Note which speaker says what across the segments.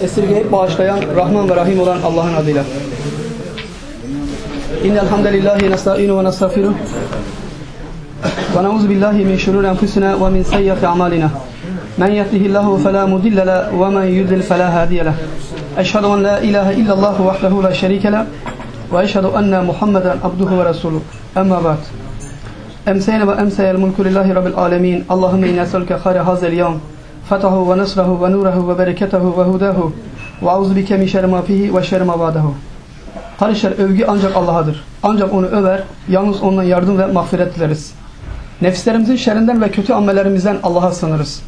Speaker 1: Esirgeyip bağışlayan, Rahman ve Rahim olan Allah'ın adıyla. İnnel hamdelellahi nestaînu ve nestağfiruh. Ve na'ûzu billahi min şurûri enfüsinâ ve min seyyiâti amâlinâ. Men yehdihillahu fela mudille le ve men yudlil fela hâdiye le. Eşhedü en la ilahe illallah vahdehu la şerîke le ve eşhedü enne Muhammeden abduhu ve resuluh. Emma ba'd. Emseyne ve emseyel mulku lillahi rabbil âlemîn. Allahümme inne eselüke hayre hazel yevm fatahu ve nasrahu ve nurahu ve bereketehu ve hudahu ve auzubike min şerri ma fihi ve şerri ma ba'dahu. Kardeşler övgü ancak Allah'adır. Ancak onu över, yalnız ondan yardım ve mağfiret dileriz. Nefislerimizin şerrinden ve kötü amellerimizden Allah'a sığınırız.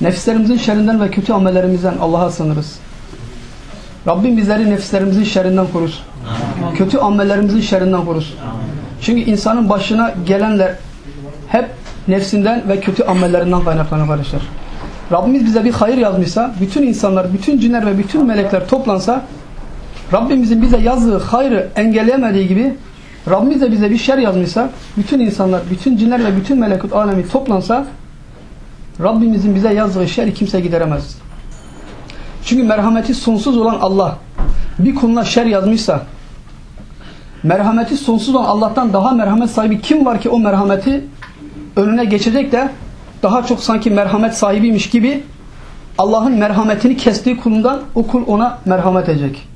Speaker 1: Nefislerimizin şerrinden ve kötü amellerimizden Allah'a sığınırız. Rabbim bizleri nefislerimizin şerrinden korur. Kötü amellerimizin şerrinden korur. Çünkü insanın başına gelenler hep nefsinden ve kötü amellerinden kaynaklanıyor kardeşler. Rabbimiz bize bir hayır yazmışsa, bütün insanlar, bütün cinler ve bütün melekler toplansa, Rabbimizin bize yazdığı hayrı engelleyemediği gibi, Rabbimiz de bize bir şer yazmışsa, bütün insanlar, bütün cinler ve bütün melekut alemi toplansa, Rabbimizin bize yazdığı şer kimse gideremez. Çünkü merhameti sonsuz olan Allah, bir kuluna şer yazmışsa, merhameti sonsuz olan Allah'tan daha merhamet sahibi kim var ki o merhameti önüne geçecek de daha çok sanki merhamet sahibiymiş gibi Allah'ın merhametini kestiği kulundan o kul ona merhamet edecek.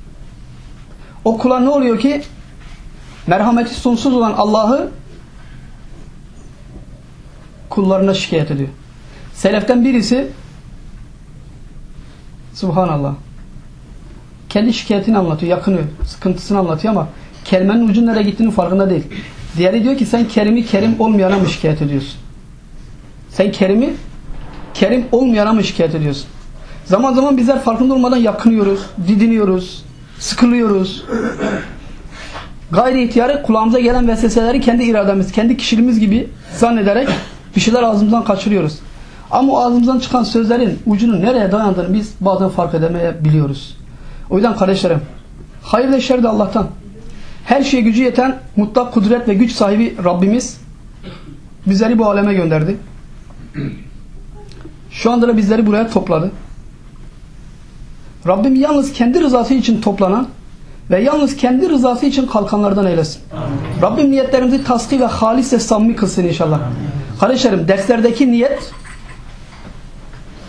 Speaker 1: O kula ne oluyor ki merhameti sonsuz olan Allah'ı kullarına şikayet ediyor. Seleften birisi Subhanallah kendi şikayetini anlatıyor, yakınıyor, sıkıntısını anlatıyor ama kelimenin ucun nereye gittiğinin farkında değil. Diğeri diyor ki sen Kerim'i Kerim olmayana mı şikayet ediyorsun? Sen Kerim'i Kerim olmayana mı şikayet ediyorsun? Zaman zaman bizler farkında olmadan yakınıyoruz, didiniyoruz, sıkılıyoruz. Gayri ihtiyarı kulağımıza gelen vesveseleri kendi irademiz, kendi kişiliğimiz gibi zannederek bir şeyler ağzımızdan kaçırıyoruz. Ama ağzımızdan çıkan sözlerin ucunun nereye dayandığını biz bazen fark edemeyebiliyoruz. O yüzden kardeşlerim, hayır ve şer de Allah'tan. Her şeye gücü yeten mutlak kudret ve güç sahibi Rabbimiz bizleri bu aleme gönderdi. Şu anda da bizleri buraya topladı. Rabbim yalnız kendi rızası için toplanan ve yalnız kendi rızası için kalkanlardan eylesin. Amin. Rabbim niyetlerimizi tasdik ve halis ve samimi kılsın inşallah. Amin. Kardeşlerim derslerdeki niyet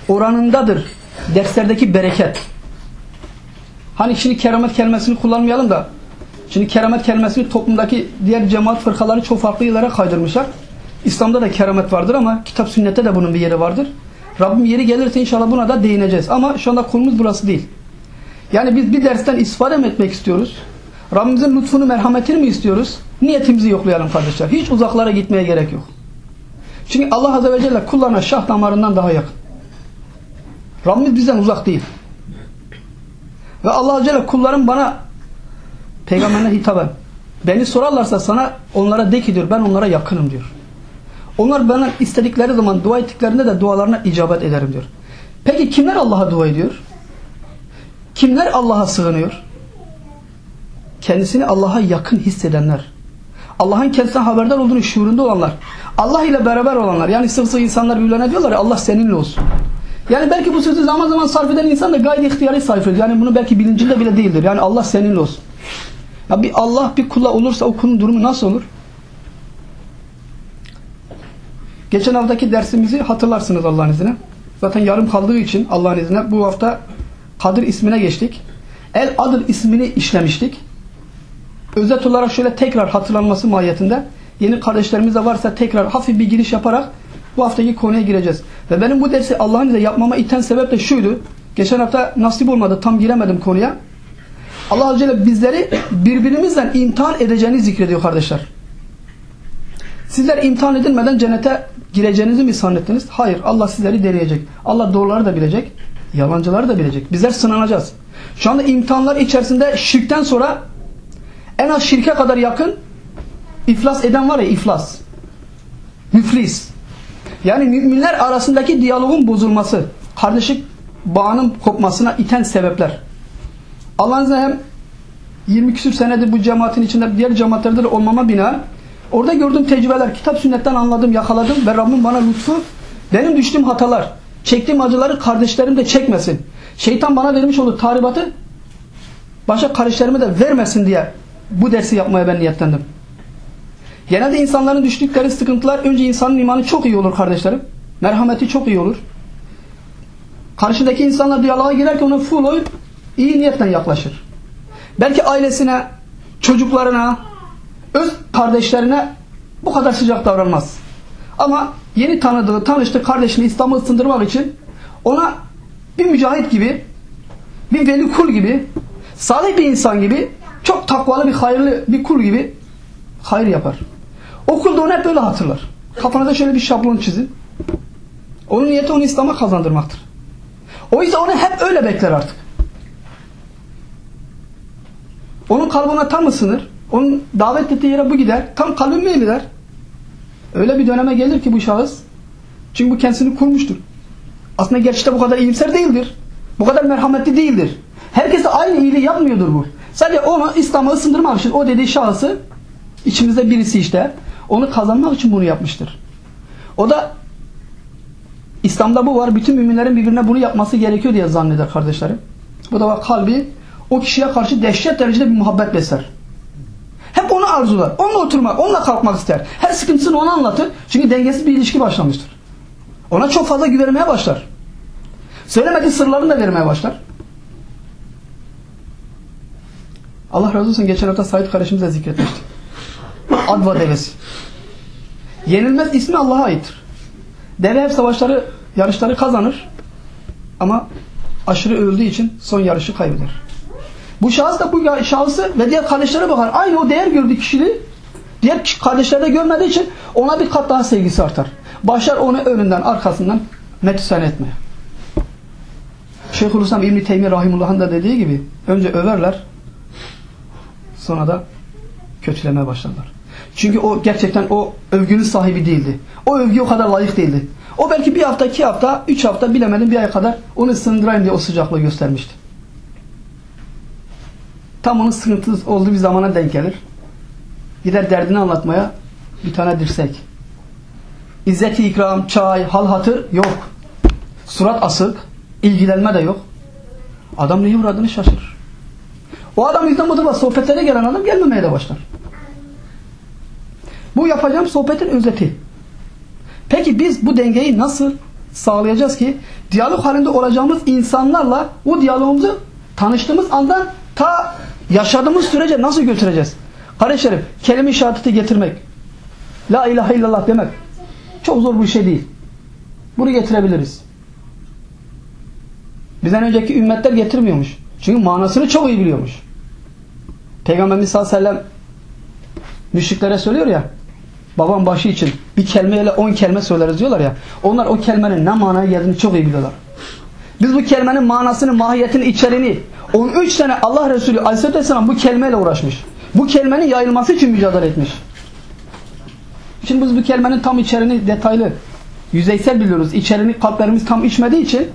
Speaker 1: oranındadır. Derslerdeki bereket. Hani şimdi keramet kelimesini kullanmayalım da Şimdi keramet kelimesini toplumdaki diğer cemaat fırkaları çok farklı yerlere kaydırmışlar. İslam'da da keramet vardır ama kitap sünnette de bunun bir yeri vardır. Rabbim yeri gelirse inşallah buna da değineceğiz. Ama şu anda konumuz burası değil. Yani biz bir dersten istifade mi etmek istiyoruz? Rabbimizin lütfunu, merhametini mi istiyoruz? Niyetimizi yoklayalım kardeşler. Hiç uzaklara gitmeye gerek yok. Çünkü Allah Azze ve Celle kullarına şah damarından daha yakın. Rabbimiz bizden uzak değil. Ve Allah Azze ve Celle kulların bana peygamberine hitaben beni sorarlarsa sana onlara de ki diyor ben onlara yakınım diyor. Onlar bana istedikleri zaman dua ettiklerinde de dualarına icabet ederim diyor. Peki kimler Allah'a dua ediyor? Kimler Allah'a sığınıyor? Kendisini Allah'a yakın hissedenler. Allah'ın kendisine haberdar olduğunu şuurunda olanlar. Allah ile beraber olanlar. Yani sık insanlar birbirlerine diyorlar ya Allah seninle olsun. Yani belki bu sözü zaman zaman sarf eden insan da gayri ihtiyari sarf ediyor. Yani bunu belki bilincinde bile değildir. Yani Allah seninle olsun. Ya bir Allah bir kula olursa o kulun durumu nasıl olur? Geçen haftaki dersimizi hatırlarsınız Allah'ın izniyle. Zaten yarım kaldığı için Allah'ın izniyle bu hafta Kadir ismine geçtik. El Adır ismini işlemiştik. Özet olarak şöyle tekrar hatırlanması mahiyetinde yeni kardeşlerimiz de varsa tekrar hafif bir giriş yaparak bu haftaki konuya gireceğiz. Ve benim bu dersi Allah'ın izniyle yapmama iten sebep de şuydu. Geçen hafta nasip olmadı. Tam giremedim konuya. Allah Azze ve Celle bizleri birbirimizden imtihan edeceğini zikrediyor kardeşler. Sizler imtihan edilmeden cennete gireceğinizi mi zannettiniz? Hayır. Allah sizleri deneyecek. Allah doğruları da bilecek. Yalancıları da bilecek. Bizler sınanacağız. Şu anda imtihanlar içerisinde şirkten sonra en az şirke kadar yakın iflas eden var ya iflas. Müflis. Yani müminler arasındaki diyalogun bozulması, kardeşlik bağının kopmasına iten sebepler. Allah'ın izniyle hem 20 küsür senedir bu cemaatin içinde diğer cemaatlerde de olmama bina orada gördüğüm tecrübeler, kitap sünnetten anladım, yakaladım ve Rabbim bana lütfu benim düştüğüm hatalar. çektiğim acıları kardeşlerim de çekmesin. Şeytan bana vermiş olduğu tahribatı başka kardeşlerime de vermesin diye bu dersi yapmaya ben niyetlendim. Genelde insanların düştükleri sıkıntılar önce insanın imanı çok iyi olur kardeşlerim. Merhameti çok iyi olur. Karşıdaki insanla diyaloğa girerken ona full oyup iyi niyetle yaklaşır. Belki ailesine, çocuklarına, öz kardeşlerine bu kadar sıcak davranmaz. Ama yeni tanıdığı, tanıştığı kardeşini İslam'ı ısındırmak için ona bir mücahit gibi, bir veli kul gibi, salih bir insan gibi, çok takvalı bir hayırlı bir kul gibi hayır yapar. O kul da onu hep böyle hatırlar. Kafanıza şöyle bir şablon çizin. Onun niyeti onu İslam'a kazandırmaktır. O yüzden onu hep öyle bekler artık. Onun kalbine tam ısınır. Onun davet ettiği yere bu gider. Tam kalbin meyil eder. Öyle bir döneme gelir ki bu şahıs. Çünkü bu kendisini kurmuştur. Aslında gerçekte bu kadar iyimser değildir. Bu kadar merhametli değildir. Herkese aynı iyiliği yapmıyordur bu. Sadece onu İslam'a ısındırmak için o dediği şahısı içimizde birisi işte onu kazanmak için bunu yapmıştır. O da İslam'da bu var. Bütün müminlerin birbirine bunu yapması gerekiyor diye zanneder kardeşlerim. Bu da var kalbi o kişiye karşı dehşet derecede bir muhabbet besler. Hep onu arzular. Onunla oturmak, onunla kalkmak ister. Her sıkıntısını ona anlatır. Çünkü dengesiz bir ilişki başlamıştır. Ona çok fazla güvenmeye başlar. Söylemediği sırlarını da vermeye başlar. Allah razı olsun geçen hafta Said kardeşimiz de zikretmişti. Adva devesi. Yenilmez ismi Allah'a aittir. Deve hep savaşları, yarışları kazanır. Ama aşırı öldüğü için son yarışı kaybeder. Bu şahıs da bu şahsı ve diğer kardeşlere bakar. Aynı o değer gördüğü kişiliği diğer kardeşlerde görmediği için ona bir kat daha sevgisi artar. Başlar onu önünden arkasından metüsen etmeye. Şeyhülislam İbn-i Teymi Rahimullah'ın da dediği gibi önce överler sonra da kötülemeye başlarlar. Çünkü o gerçekten o övgünün sahibi değildi. O övgü o kadar layık değildi. O belki bir hafta, iki hafta, üç hafta bilemedim bir ay kadar onu sındırayım diye o sıcaklığı göstermişti. Tam onun sıkıntısı olduğu bir zamana denk gelir. Gider derdini anlatmaya bir tane dirsek. İzzet-i ikram, çay, hal hatır yok. Surat asık, ilgilenme de yok. Adam neye uğradığını şaşırır. O adam yüzden bu da sohbetlere gelen adam gelmemeye de başlar. Bu yapacağım sohbetin özeti. Peki biz bu dengeyi nasıl sağlayacağız ki diyalog halinde olacağımız insanlarla o diyalogumuzu tanıştığımız andan ta yaşadığımız sürece nasıl götüreceğiz? Kardeşlerim kelime-i şehadeti getirmek La ilahe illallah demek çok zor bir şey değil. Bunu getirebiliriz. Bizden önceki ümmetler getirmiyormuş. Çünkü manasını çok iyi biliyormuş. Peygamberimiz sallallahu aleyhi ve sellem müşriklere söylüyor ya babam başı için bir kelimeyle on kelime söyleriz diyorlar ya. Onlar o kelimenin ne manaya geldiğini çok iyi biliyorlar. Biz bu kelimenin manasını, mahiyetini, içeriğini 13 sene Allah Resulü Aleyhisselatü Vesselam bu kelimeyle uğraşmış. Bu kelimenin yayılması için mücadele etmiş. Şimdi biz bu kelimenin tam içeriğini detaylı, yüzeysel biliyoruz. İçeriğini kalplerimiz tam içmediği için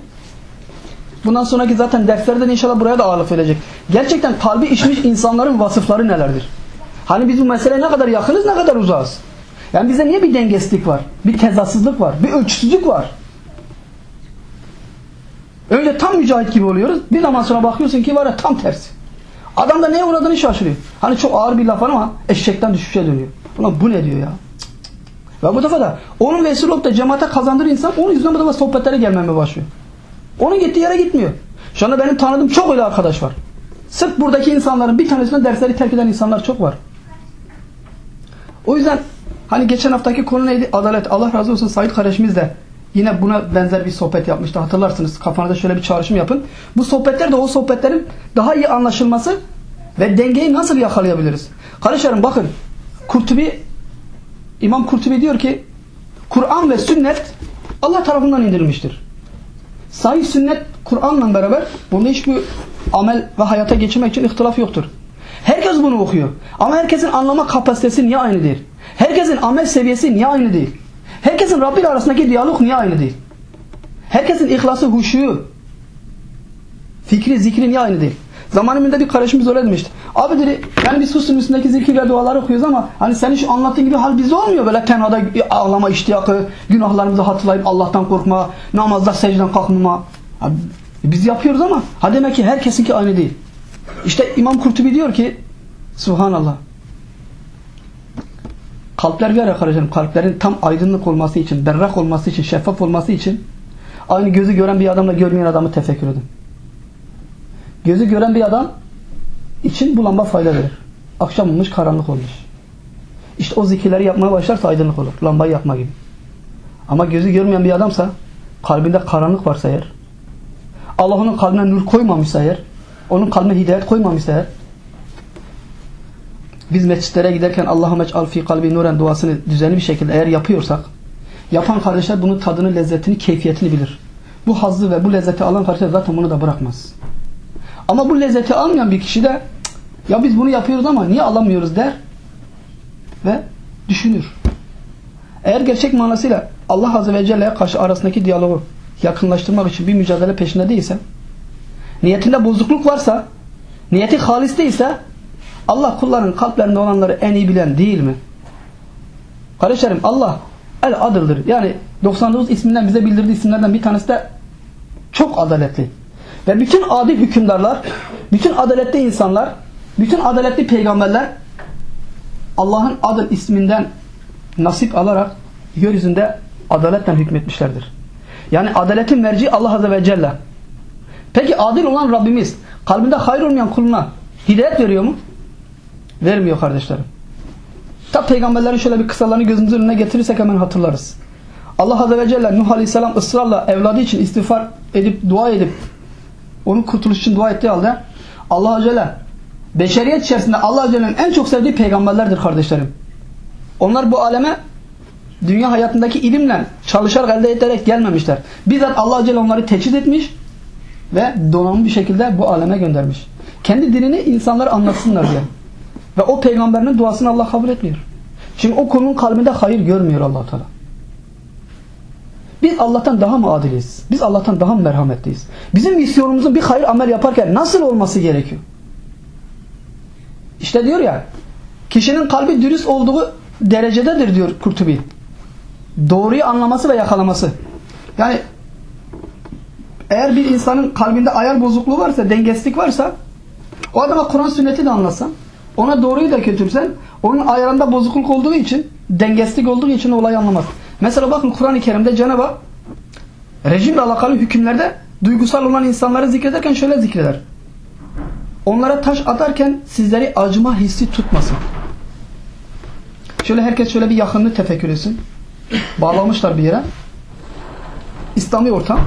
Speaker 1: bundan sonraki zaten derslerden inşallah buraya da ağırlık verecek. Gerçekten kalbi içmiş insanların vasıfları nelerdir? Hani biz bu meseleye ne kadar yakınız ne kadar uzağız? Yani bizde niye bir dengesizlik var? Bir tezatsızlık var. Bir ölçüsüzlük var. Önce tam mücahit gibi oluyoruz. Bir zaman sonra bakıyorsun ki var ya tam tersi. Adam da neye uğradığını şaşırıyor. Hani çok ağır bir laf ama eşekten düşüşe dönüyor. Ulan bu ne diyor ya? Ve bu defa da onun vesile olup da cemaate kazandığı insan onun yüzünden bu defa sohbetlere gelmeye başlıyor. Onun gittiği yere gitmiyor. Şu anda benim tanıdığım çok öyle arkadaş var. Sırf buradaki insanların bir tanesinden dersleri terk eden insanlar çok var. O yüzden hani geçen haftaki konu neydi? Adalet. Allah razı olsun Said kardeşimiz de yine buna benzer bir sohbet yapmıştı. Hatırlarsınız. Kafanızda şöyle bir çağrışım yapın. Bu sohbetler de o sohbetlerin daha iyi anlaşılması ve dengeyi nasıl yakalayabiliriz? Kardeşlerim bakın. Kurtubi İmam Kurtubi diyor ki Kur'an ve sünnet Allah tarafından indirilmiştir. Sahih sünnet Kur'an'la beraber bunda hiçbir amel ve hayata geçirmek için ihtilaf yoktur. Herkes bunu okuyor. Ama herkesin anlama kapasitesi niye aynı değil? Herkesin amel seviyesi niye aynı değil? Herkesin Rabbi ile arasındaki diyalog niye aynı değil? Herkesin ihlası, huşuyu, fikri, zikri niye aynı değil? Zamanımında bir kardeşimiz öyle demişti. Abi dedi yani biz Husun üstündeki zikir ve duaları okuyoruz ama hani senin şu anlattığın gibi hal bizde olmuyor. Böyle tenhada ağlama iştiyakı, günahlarımızı hatırlayıp Allah'tan korkma, namazda secden kalkmama. Abi, biz yapıyoruz ama ha demek ki herkesinki aynı değil. İşte İmam Kurtubi diyor ki Subhanallah. Kalpler araya kardeşlerim. Kalplerin tam aydınlık olması için, berrak olması için, şeffaf olması için aynı gözü gören bir adamla görmeyen adamı tefekkür edin. Gözü gören bir adam için bu lamba fayda verir. Akşam olmuş, karanlık olmuş. İşte o zikirleri yapmaya başlarsa aydınlık olur. Lambayı yakma gibi. Ama gözü görmeyen bir adamsa, kalbinde karanlık varsa eğer, Allah onun kalbine nur koymamışsa eğer, onun kalbine hidayet koymamışsa eğer, biz mescitlere giderken Allah'a mec'al fi kalbi nuren duasını düzenli bir şekilde eğer yapıyorsak, yapan kardeşler bunun tadını, lezzetini, keyfiyetini bilir. Bu hazzı ve bu lezzeti alan kardeşler zaten bunu da bırakmaz. Ama bu lezzeti almayan bir kişi de ya biz bunu yapıyoruz ama niye alamıyoruz der ve düşünür. Eğer gerçek manasıyla Allah Azze ve Celle'ye karşı arasındaki diyalogu yakınlaştırmak için bir mücadele peşinde değilse, niyetinde bozukluk varsa, niyeti halis değilse, Allah kulların kalplerinde olanları en iyi bilen değil mi? Kardeşlerim Allah el adıldır. Yani 99 isminden bize bildirdiği isimlerden bir tanesi de çok adaletli. Ve bütün adil hükümdarlar, bütün adaletli insanlar, bütün adaletli peygamberler Allah'ın adıl isminden nasip alarak yeryüzünde adaletle hükmetmişlerdir. Yani adaletin merci Allah Azze ve Celle. Peki adil olan Rabbimiz kalbinde hayır olmayan kuluna hidayet veriyor mu? Vermiyor kardeşlerim. Tabi peygamberlerin şöyle bir kısalarını gözümüzün önüne getirirsek hemen hatırlarız. Allah Azze ve Celle Nuh Aleyhisselam ısrarla evladı için istiğfar edip dua edip onun kurtuluş için dua ettiği halde Allah Azze Celle beşeriyet içerisinde Allah Azze Celle'nin en çok sevdiği peygamberlerdir kardeşlerim. Onlar bu aleme dünya hayatındaki ilimle çalışarak elde ederek gelmemişler. Bizzat Allah Azze Celle onları teçhiz etmiş ve donanımlı bir şekilde bu aleme göndermiş. Kendi dinini insanlar anlatsınlar diye. Ve o peygamberinin duasını Allah kabul etmiyor. Çünkü o kulun kalbinde hayır görmüyor allah Teala. Biz Allah'tan daha mı adiliz? Biz Allah'tan daha mı merhametliyiz? Bizim misyonumuzun bir hayır amel yaparken nasıl olması gerekiyor? İşte diyor ya, kişinin kalbi dürüst olduğu derecededir diyor Kurtubi. Doğruyu anlaması ve yakalaması. Yani eğer bir insanın kalbinde ayar bozukluğu varsa, dengesizlik varsa o adama Kur'an sünneti de anlatsan, ona doğruyu da götürsen, onun ayarında bozukluk olduğu için, dengesizlik olduğu için olayı anlamaz. Mesela bakın Kur'an-ı Kerim'de Cenab-ı Hak rejimle alakalı hükümlerde duygusal olan insanları zikrederken şöyle zikreder. Onlara taş atarken sizleri acıma hissi tutmasın. Şöyle herkes şöyle bir yakınlığı tefekkür etsin. Bağlamışlar bir yere. İslami ortam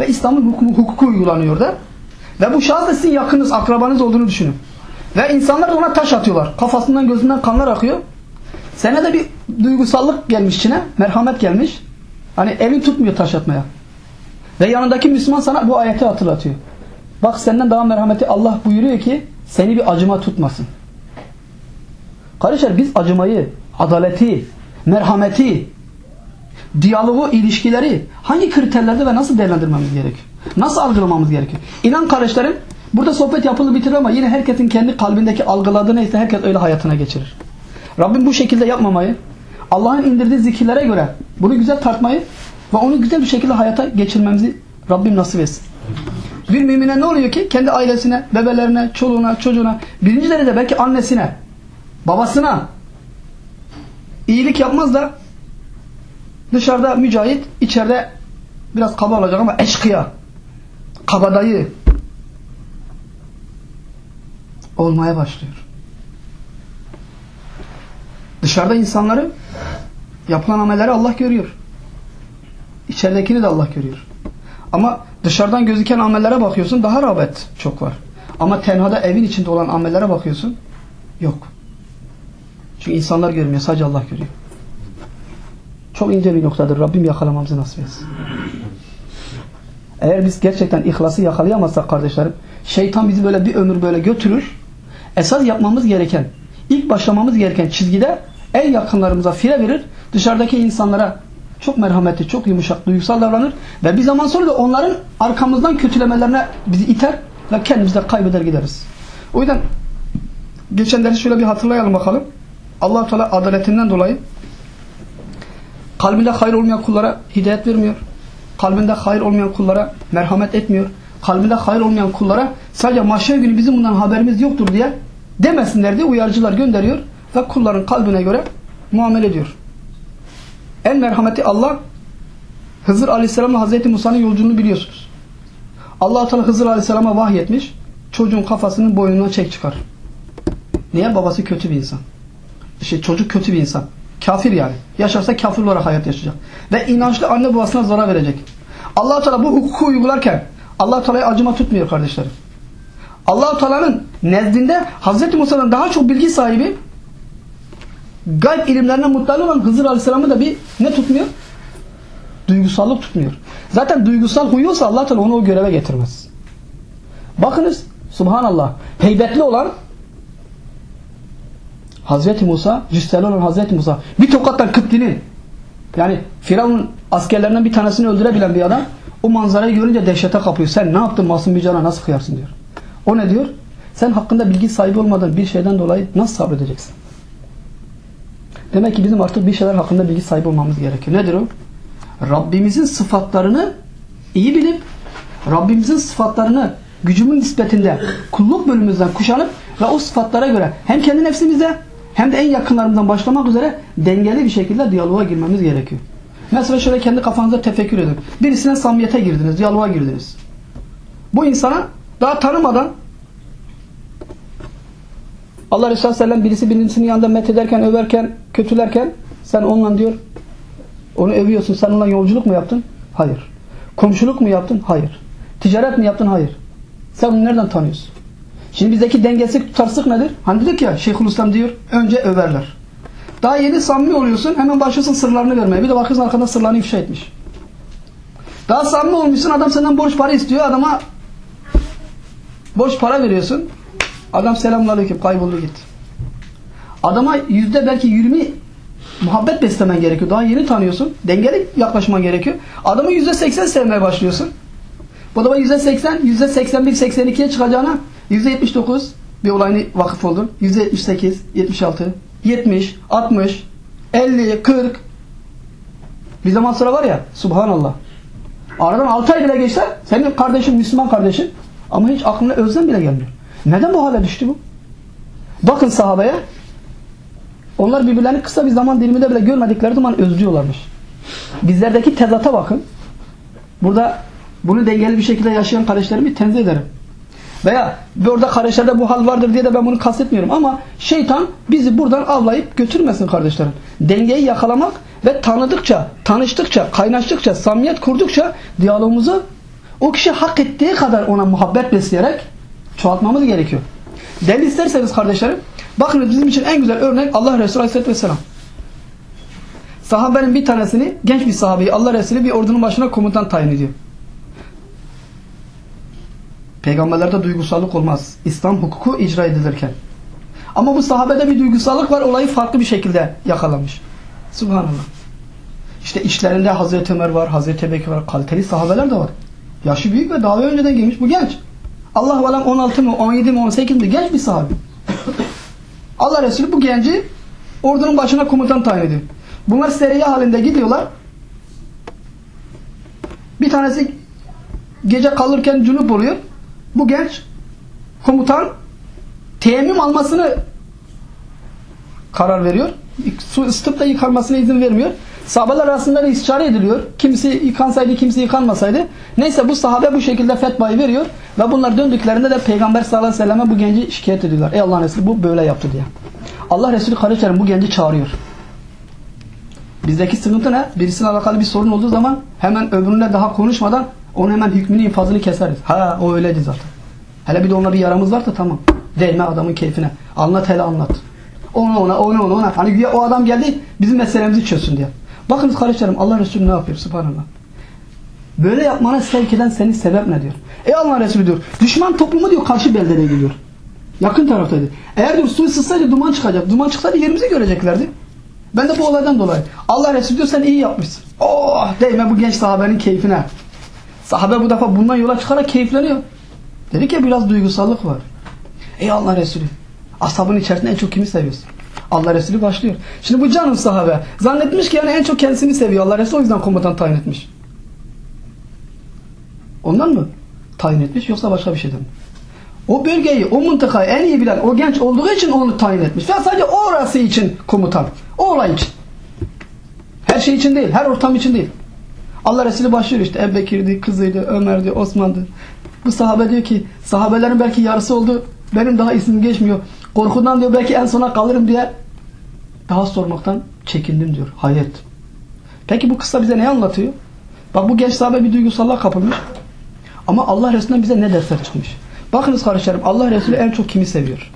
Speaker 1: ve İslam'ın hukuku, hukuku uygulanıyor da. Ve bu şahıs da sizin yakınınız, akrabanız olduğunu düşünün. Ve insanlar da ona taş atıyorlar. Kafasından gözünden kanlar akıyor. Sene de bir duygusallık gelmiş içine. Merhamet gelmiş. Hani elin tutmuyor taş atmaya. Ve yanındaki Müslüman sana bu ayeti hatırlatıyor. Bak senden daha merhameti Allah buyuruyor ki seni bir acıma tutmasın. Kardeşler biz acımayı, adaleti, merhameti, diyalogu, ilişkileri hangi kriterlerde ve nasıl değerlendirmemiz gerekiyor? Nasıl algılamamız gerekiyor? İnan kardeşlerim burada sohbet yapılır bitirir ama yine herkesin kendi kalbindeki algıladığı neyse herkes öyle hayatına geçirir. Rabbim bu şekilde yapmamayı, Allah'ın indirdiği zikirlere göre bunu güzel tartmayı ve onu güzel bir şekilde hayata geçirmemizi Rabbim nasip etsin. Bir mümine ne oluyor ki? Kendi ailesine, bebelerine, çoluğuna, çocuğuna, birinci derecede belki annesine, babasına iyilik yapmaz da dışarıda mücahit, içeride biraz kaba olacak ama eşkıya, kabadayı olmaya başlıyor. Dışarıda insanları yapılan amelleri Allah görüyor. İçeridekini de Allah görüyor. Ama dışarıdan gözüken amellere bakıyorsun daha rağbet çok var. Ama tenhada evin içinde olan amellere bakıyorsun yok. Çünkü insanlar görmüyor. Sadece Allah görüyor. Çok ince bir noktadır. Rabbim yakalamamızı nasip etsin. Eğer biz gerçekten ihlası yakalayamazsak kardeşlerim şeytan bizi böyle bir ömür böyle götürür. Esas yapmamız gereken ilk başlamamız gereken çizgide en yakınlarımıza fire verir. Dışarıdaki insanlara çok merhametli, çok yumuşak, duygusal davranır ve bir zaman sonra da onların arkamızdan kötülemelerine bizi iter ve kendimizi de kaybeder gideriz. O yüzden geçenleri şöyle bir hatırlayalım bakalım. allah Teala adaletinden dolayı kalbinde hayır olmayan kullara hidayet vermiyor. Kalbinde hayır olmayan kullara merhamet etmiyor. Kalbinde hayır olmayan kullara sadece mahşer günü bizim bundan haberimiz yoktur diye demesinler diye uyarıcılar gönderiyor ve kulların kalbine göre muamele ediyor. En merhameti Allah Hızır Aleyhisselam'la Hazreti Musa'nın yolculuğunu biliyorsunuz. allah Teala Hızır Aleyhisselam'a vahyetmiş çocuğun kafasının boynundan çek çıkar. Niye? Babası kötü bir insan. İşte çocuk kötü bir insan. Kafir yani. Yaşarsa kafir olarak hayat yaşayacak. Ve inançlı anne babasına zarar verecek. allah Teala bu hukuku uygularken allah Teala'ya acıma tutmuyor kardeşlerim. allah Teala'nın nezdinde Hazreti Musa'dan daha çok bilgi sahibi gayb ilimlerine muttali olan Hızır Aleyhisselam'ı da bir ne tutmuyor? Duygusallık tutmuyor. Zaten duygusal huyuyorsa allah Teala onu o göreve getirmez. Bakınız Subhanallah. Heybetli olan Hazreti Musa, cüsseli olan Hazreti Musa bir tokattan Kıpti'nin yani Firavun askerlerinden bir tanesini öldürebilen bir adam o manzarayı görünce dehşete kapıyor. Sen ne yaptın masum bir cana nasıl kıyarsın diyor. O ne diyor? Sen hakkında bilgi sahibi olmadan bir şeyden dolayı nasıl sabredeceksin? Demek ki bizim artık bir şeyler hakkında bilgi sahibi olmamız gerekiyor. Nedir o? Rabbimizin sıfatlarını iyi bilip Rabbimizin sıfatlarını gücümün nispetinde kulluk bölümümüzden kuşanıp ve o sıfatlara göre hem kendi nefsimizde hem de en yakınlarımızdan başlamak üzere dengeli bir şekilde diyaloğa girmemiz gerekiyor. Mesela şöyle kendi kafanızda tefekkür edin. Birisine samimiyete girdiniz, diyaloğa girdiniz. Bu insana daha tanımadan Allah Resulü Sellem birisi birisinin yanında met ederken, överken, kötülerken sen onunla diyor onu övüyorsun. Sen onunla yolculuk mu yaptın? Hayır. Komşuluk mu yaptın? Hayır. Ticaret mi yaptın? Hayır. Sen onu nereden tanıyorsun? Şimdi bizdeki dengesizlik tutarsızlık nedir? Hani dedik ya Şeyhülislam diyor önce överler. Daha yeni samimi oluyorsun hemen başlıyorsun sırlarını vermeye. Bir de bakıyorsun arkada sırlarını ifşa etmiş. Daha samimi olmuşsun adam senden borç para istiyor adama borç para veriyorsun. Adam selamünaleyküm kayboldu gitti. Adama yüzde belki yirmi muhabbet beslemen gerekiyor. Daha yeni tanıyorsun. Dengeli yaklaşman gerekiyor. Adamı yüzde seksen sevmeye başlıyorsun. Bu adama yüzde seksen, yüzde seksen bir, seksen ikiye çıkacağına yüzde yetmiş dokuz bir olayını vakıf sekiz, yetmiş altı, yetmiş, altmış, elli, kırk. Bir zaman sonra var ya subhanallah. Aradan altı ay bile geçse senin kardeşin Müslüman kardeşin ama hiç aklına özlem bile gelmiyor. Neden bu hale düştü bu? Bakın sahabeye onlar birbirlerini kısa bir zaman diliminde bile görmedikleri zaman özlüyorlarmış. Bizlerdeki tezata bakın. Burada bunu dengeli bir şekilde yaşayan kardeşlerimi tenzih ederim. Veya orada kardeşlerde bu hal vardır diye de ben bunu kastetmiyorum ama şeytan bizi buradan avlayıp götürmesin kardeşlerim. Dengeyi yakalamak ve tanıdıkça, tanıştıkça, kaynaştıkça, samimiyet kurdukça diyalogumuzu o kişi hak ettiği kadar ona muhabbet besleyerek çoğaltmamız gerekiyor. Delil isterseniz kardeşlerim bakın bizim için en güzel örnek Allah Resulü Aleyhisselatü Vesselam. Sahabenin bir tanesini genç bir sahabeyi Allah Resulü bir ordunun başına komutan tayin ediyor. Peygamberlerde duygusallık olmaz. İslam hukuku icra edilirken. Ama bu sahabede bir duygusallık var. Olayı farklı bir şekilde yakalamış. Subhanallah. İşte işlerinde Hazreti Ömer var, Hazreti Bekir var. Kaliteli sahabeler de var. Yaşı büyük ve daha önceden gelmiş. Bu genç. Allah valam 16 mı, 17 mi, 18 mi? Genç bir sahabe. Allah Resulü bu genci ordunun başına komutan tayin ediyor. Bunlar seriye halinde gidiyorlar. Bir tanesi gece kalırken cunup oluyor. Bu genç komutan teyemmüm almasını karar veriyor. Su ısıtıp da yıkanmasına izin vermiyor. Sahabeler arasında da istişare ediliyor. Kimisi yıkansaydı, kimisi yıkanmasaydı. Neyse bu sahabe bu şekilde fetvayı veriyor. Ve bunlar döndüklerinde de Peygamber sallallahu aleyhi ve selleme bu genci şikayet ediyorlar. Ey Allah'ın Resulü bu böyle yaptı diye. Allah Resulü kardeşlerim bu genci çağırıyor. Bizdeki sıkıntı ne? Birisine alakalı bir sorun olduğu zaman hemen öbürüne daha konuşmadan onu hemen hükmünü infazını keseriz. Ha o öyleydi zaten. Hele bir de onunla bir yaramız varsa tamam. Değme adamın keyfine. Anlat hele anlat. Ona ona ona ona ona. Hani o adam geldi bizim meselemizi çözsün diye. Bakınız kardeşlerim Allah Resulü ne yapıyor? Subhanallah. Böyle yapmana sevk eden senin sebep ne diyor? Ey Allah Resulü diyor. Düşman toplumu diyor karşı beldede geliyor. Yakın taraftaydı. Eğer diyor su ısıtsaydı duman çıkacak. Duman çıksaydı yerimizi göreceklerdi. Ben de bu olaydan dolayı. Allah Resulü diyor sen iyi yapmışsın. Oh değme bu genç sahabenin keyfine. Sahabe bu defa bundan yola çıkarak keyifleniyor. Dedik ya biraz duygusallık var. Ey Allah Resulü. Ashabın içerisinde en çok kimi seviyorsun? Allah Resulü başlıyor. Şimdi bu canım sahabe. Zannetmiş ki yani en çok kendisini seviyor. Allah Resulü o yüzden komutan tayin etmiş. Ondan mı tayin etmiş yoksa başka bir şeyden mi? O bölgeyi, o mıntıkayı en iyi bilen o genç olduğu için onu tayin etmiş. Ve sadece orası için komutan. O olay için. Her şey için değil, her ortam için değil. Allah Resulü başlıyor işte. Ebu Bekir'di, kızıydı, Ömer'di, Osman'dı. Bu sahabe diyor ki sahabelerin belki yarısı oldu. Benim daha isim geçmiyor. Korkudan diyor belki en sona kalırım diye daha sormaktan çekindim diyor. Hayret. Peki bu kısa bize ne anlatıyor? Bak bu genç sahabe bir duygusallığa kapılmış. Ama Allah Resulü'nden bize ne dersler çıkmış. Bakınız kardeşlerim Allah Resulü en çok kimi seviyor?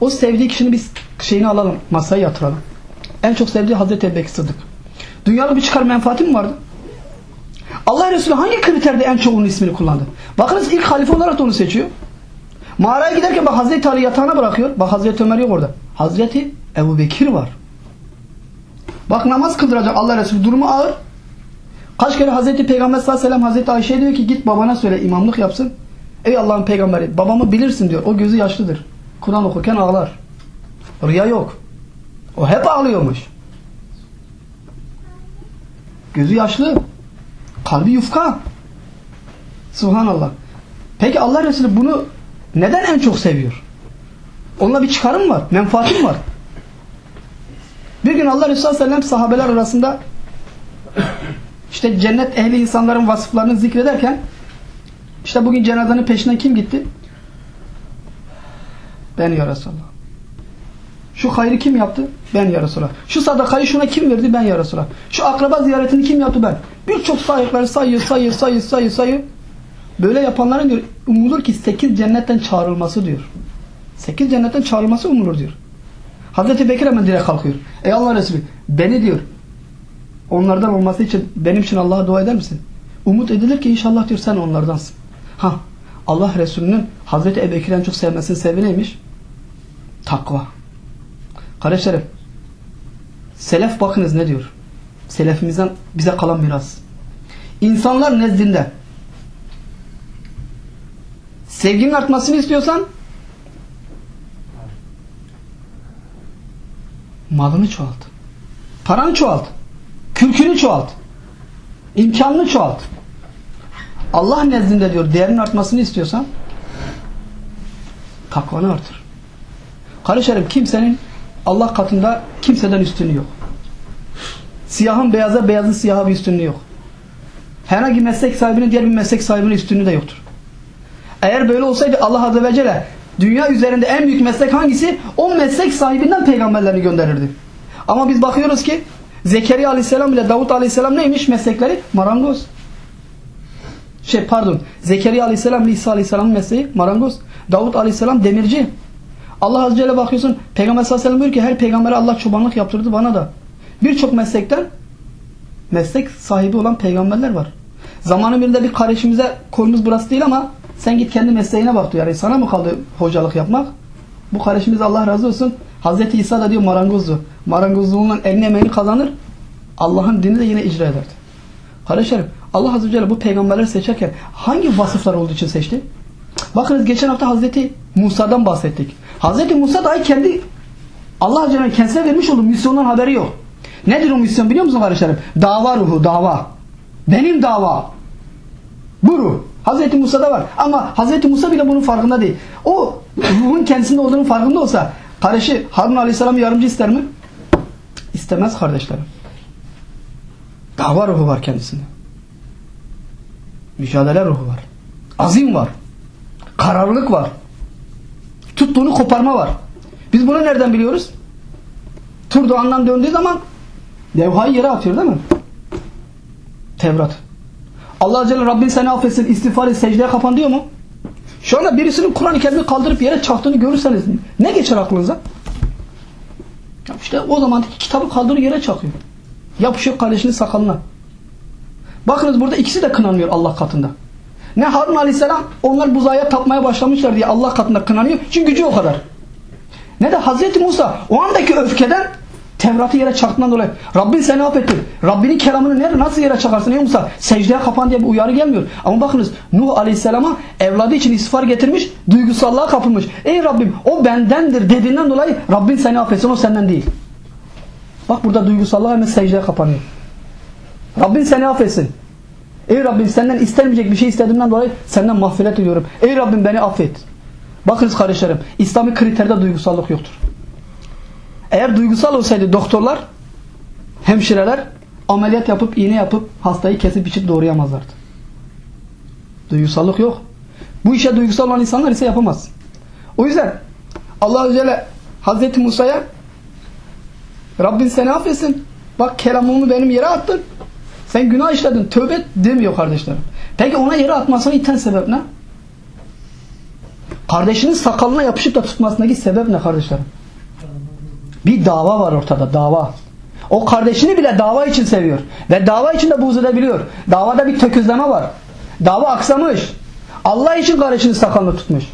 Speaker 1: O sevdiği kişinin biz şeyini alalım, masaya yatıralım. En çok sevdiği Hazreti Ebubekir Sıddık. Dünyada bir çıkar menfaati mi vardı? Allah Resulü hangi kriterde en çok onun ismini kullandı? Bakınız ilk halife olarak da onu seçiyor. Mağaraya giderken bak Hazreti Ali yatağına bırakıyor. Bak Hazreti Ömer yok orada. Hazreti Ebu Bekir var. Bak namaz kıldıracak Allah Resulü durumu ağır. Kaç kere Hazreti Peygamber sallallahu aleyhi ve sellem Hazreti Ayşe diyor ki git babana söyle imamlık yapsın. Ey Allah'ın peygamberi babamı bilirsin diyor. O gözü yaşlıdır. Kur'an okurken ağlar. Rüya yok. O hep ağlıyormuş. Gözü yaşlı. Kalbi yufka. Subhanallah. Peki Allah Resulü bunu neden en çok seviyor? Onunla bir çıkarım var. Menfaatim var. Bir gün Allah Resulü sallallahu aleyhi ve sellem sahabeler arasında işte cennet ehli insanların vasıflarını zikrederken işte bugün cenazenin peşinden kim gitti? Ben ya Resulallah. Şu hayrı kim yaptı? Ben ya Resulallah. Şu sadakayı şuna kim verdi? Ben ya Resulallah. Şu akraba ziyaretini kim yaptı? Ben. Birçok sayıkları sayıyor, sayıyor, sayıyor, sayıyor, sayıyor. Böyle yapanların diyor umulur ki sekiz cennetten çağrılması diyor. Sekiz cennetten çağrılması umulur diyor. Hazreti Bekir hemen direkt kalkıyor. Ey Allah Resulü beni diyor onlardan olması için benim için Allah'a dua eder misin? Umut edilir ki inşallah diyor sen onlardansın. Ha Allah Resulü'nün Hazreti Ebu Bekir'i en çok sevmesinin sebebi neymiş? Takva. Kardeşlerim Selef bakınız ne diyor? Selefimizden bize kalan miras. İnsanlar nezdinde sevginin artmasını istiyorsan malını çoğalt. Paranı çoğalt. Külkünü çoğalt. İmkanını çoğalt. Allah nezdinde diyor değerinin artmasını istiyorsan takvanı artır. Kardeşlerim kimsenin Allah katında kimseden üstünü yok. Siyahın beyaza, beyazın siyaha bir üstünlüğü yok. Herhangi meslek sahibinin diğer bir meslek sahibinin üstünlüğü de yoktur. Eğer böyle olsaydı Allah Azze ve Celle dünya üzerinde en büyük meslek hangisi? O meslek sahibinden peygamberlerini gönderirdi. Ama biz bakıyoruz ki Zekeriya Aleyhisselam ile Davut Aleyhisselam neymiş meslekleri? Marangoz. Şey pardon. Zekeriya Aleyhisselam ile İsa Aleyhisselam'ın mesleği marangoz. Davut Aleyhisselam demirci. Allah Azze ve bakıyorsun Peygamber sallallahu aleyhi ve sellem diyor ki her peygambere Allah çobanlık yaptırdı bana da. Birçok meslekten meslek sahibi olan peygamberler var. Zamanın birinde bir kardeşimize konumuz burası değil ama sen git kendi mesleğine bak diyor. Yani sana mı kaldı hocalık yapmak? Bu kardeşimiz Allah razı olsun. Hazreti İsa da diyor marangozdu. Marangozluğundan eline emeğini kazanır. Allah'ın dini de yine icra ederdi. Kardeşlerim Allah Azze ve Celle bu peygamberleri seçerken hangi vasıflar olduğu için seçti? Bakınız geçen hafta Hazreti Musa'dan bahsettik. Hazreti Musa dahi kendi Allah Azze kendisine vermiş olduğu misyondan haberi yok. Nedir o misyon biliyor musun kardeşlerim? Dava ruhu, dava. Benim dava. Bu ruh. Hazreti Musa'da var. Ama Hazreti Musa bile bunun farkında değil. O ruhun kendisinde olduğunun farkında olsa kardeşi Harun Aleyhisselam yardımcı ister mi? İstemez kardeşlerim. Dava ruhu var kendisinde. Mücadele ruhu var. Azim var. Kararlılık var. Tuttuğunu koparma var. Biz bunu nereden biliyoruz? Tur Doğan'dan döndüğü zaman levhayı yere atıyor değil mi? Tevrat. Allah Celle Rabbin seni affetsin istiğfarı secdeye kapan diyor mu? Şu anda birisinin Kur'an-ı Kerim'i kaldırıp yere çaktığını görürseniz ne geçer aklınıza? Ya işte o zaman kitabı kaldırıp yere çakıyor. Yapışıyor kardeşinin sakalına. Bakınız burada ikisi de kınanıyor Allah katında. Ne Harun Aleyhisselam onlar buzaya tapmaya başlamışlar diye Allah katında kınanıyor. Çünkü gücü o kadar. Ne de Hazreti Musa o andaki öfkeden Tevrat'ı yere çaktığından dolayı Rabbin seni affetti. Rabbinin kelamını nerede nasıl yere çakarsın ey Musa? Secdeye kapan diye bir uyarı gelmiyor. Ama bakınız Nuh Aleyhisselam'a evladı için istiğfar getirmiş, duygusallığa kapılmış. Ey Rabbim o bendendir dediğinden dolayı Rabbin seni affetsin o senden değil. Bak burada duygusallığa hemen secdeye kapanıyor. Rabbin seni affetsin. Ey Rabbim senden istenmeyecek bir şey istediğimden dolayı senden mağfiret diliyorum. Ey Rabbim beni affet. Bakınız kardeşlerim İslami kriterde duygusallık yoktur. Eğer duygusal olsaydı doktorlar, hemşireler ameliyat yapıp iğne yapıp hastayı kesip biçip doğrayamazlardı. Duygusallık yok. Bu işe duygusal olan insanlar ise yapamaz. O yüzden Allah Azze Hazreti Musa'ya Rabbin seni affetsin. Bak kelamımı benim yere attın. Sen günah işledin. Tövbe et demiyor kardeşlerim. Peki ona yere atmasına iten sebep ne? Kardeşinin sakalına yapışıp da tutmasındaki sebep ne kardeşlerim? Bir dava var ortada. Dava. O kardeşini bile dava için seviyor. Ve dava için de buğz edebiliyor. Davada bir töküzleme var. Dava aksamış. Allah için kardeşinin sakalını tutmuş.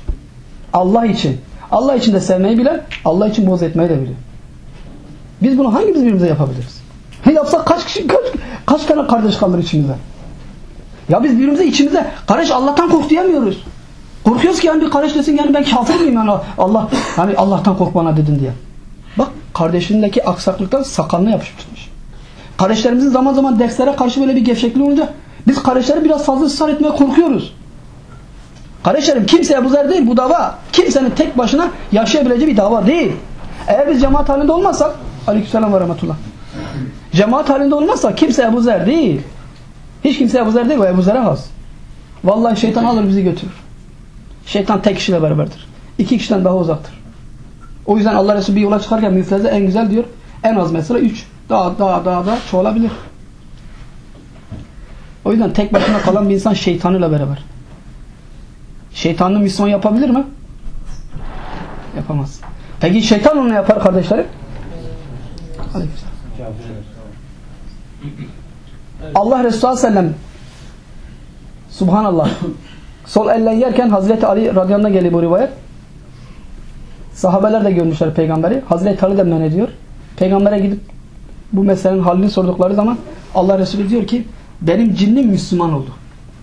Speaker 1: Allah için. Allah için de sevmeyi bilen, Allah için boz etmeyi de biliyor. Biz bunu hangimiz birbirimize yapabiliriz? Yapsak kaç kişi, kaç, kaç tane kardeş kalır içimizde? Ya biz birbirimize içimizde, kardeş Allah'tan kork diyemiyoruz. Korkuyoruz ki yani bir kardeş desin yani ben kafir miyim yani Allah hani Allah'tan kork bana dedin diye. Bak kardeşindeki aksaklıktan sakalına yapışıp tutmuş. Kardeşlerimizin zaman zaman derslere karşı böyle bir gevşekliği olunca biz kardeşleri biraz fazla ısrar etmeye korkuyoruz. Kardeşlerim kimseye bu zer değil bu dava. Kimsenin tek başına yaşayabileceği bir dava değil. Eğer biz cemaat halinde olmazsak aleykümselam ve rahmetullah. Cemaat halinde olmazsa kimse Ebu Zer değil. Hiç kimse Ebu Zer değil o Ebu Zer'e has. Vallahi şeytan alır bizi götürür. Şeytan tek kişiyle beraberdir. İki kişiden daha uzaktır. O yüzden Allah Resulü bir yola çıkarken müfreze en güzel diyor. En az mesela üç. Daha daha daha da çoğalabilir. O yüzden tek başına kalan bir insan şeytanıyla beraber. Şeytanını Müslüman yapabilir mi? Yapamaz. Peki şeytan onu yapar kardeşlerim? Aleykümselam. Allah Resulü Aleyhisselam Subhanallah sol elle yerken Hazreti Ali radıyallahu geliyor bu rivayet. Sahabeler de görmüşler peygamberi. Hazreti Ali de men ediyor. Peygambere gidip bu meselenin halini sordukları zaman Allah Resulü diyor ki benim cinnim Müslüman oldu.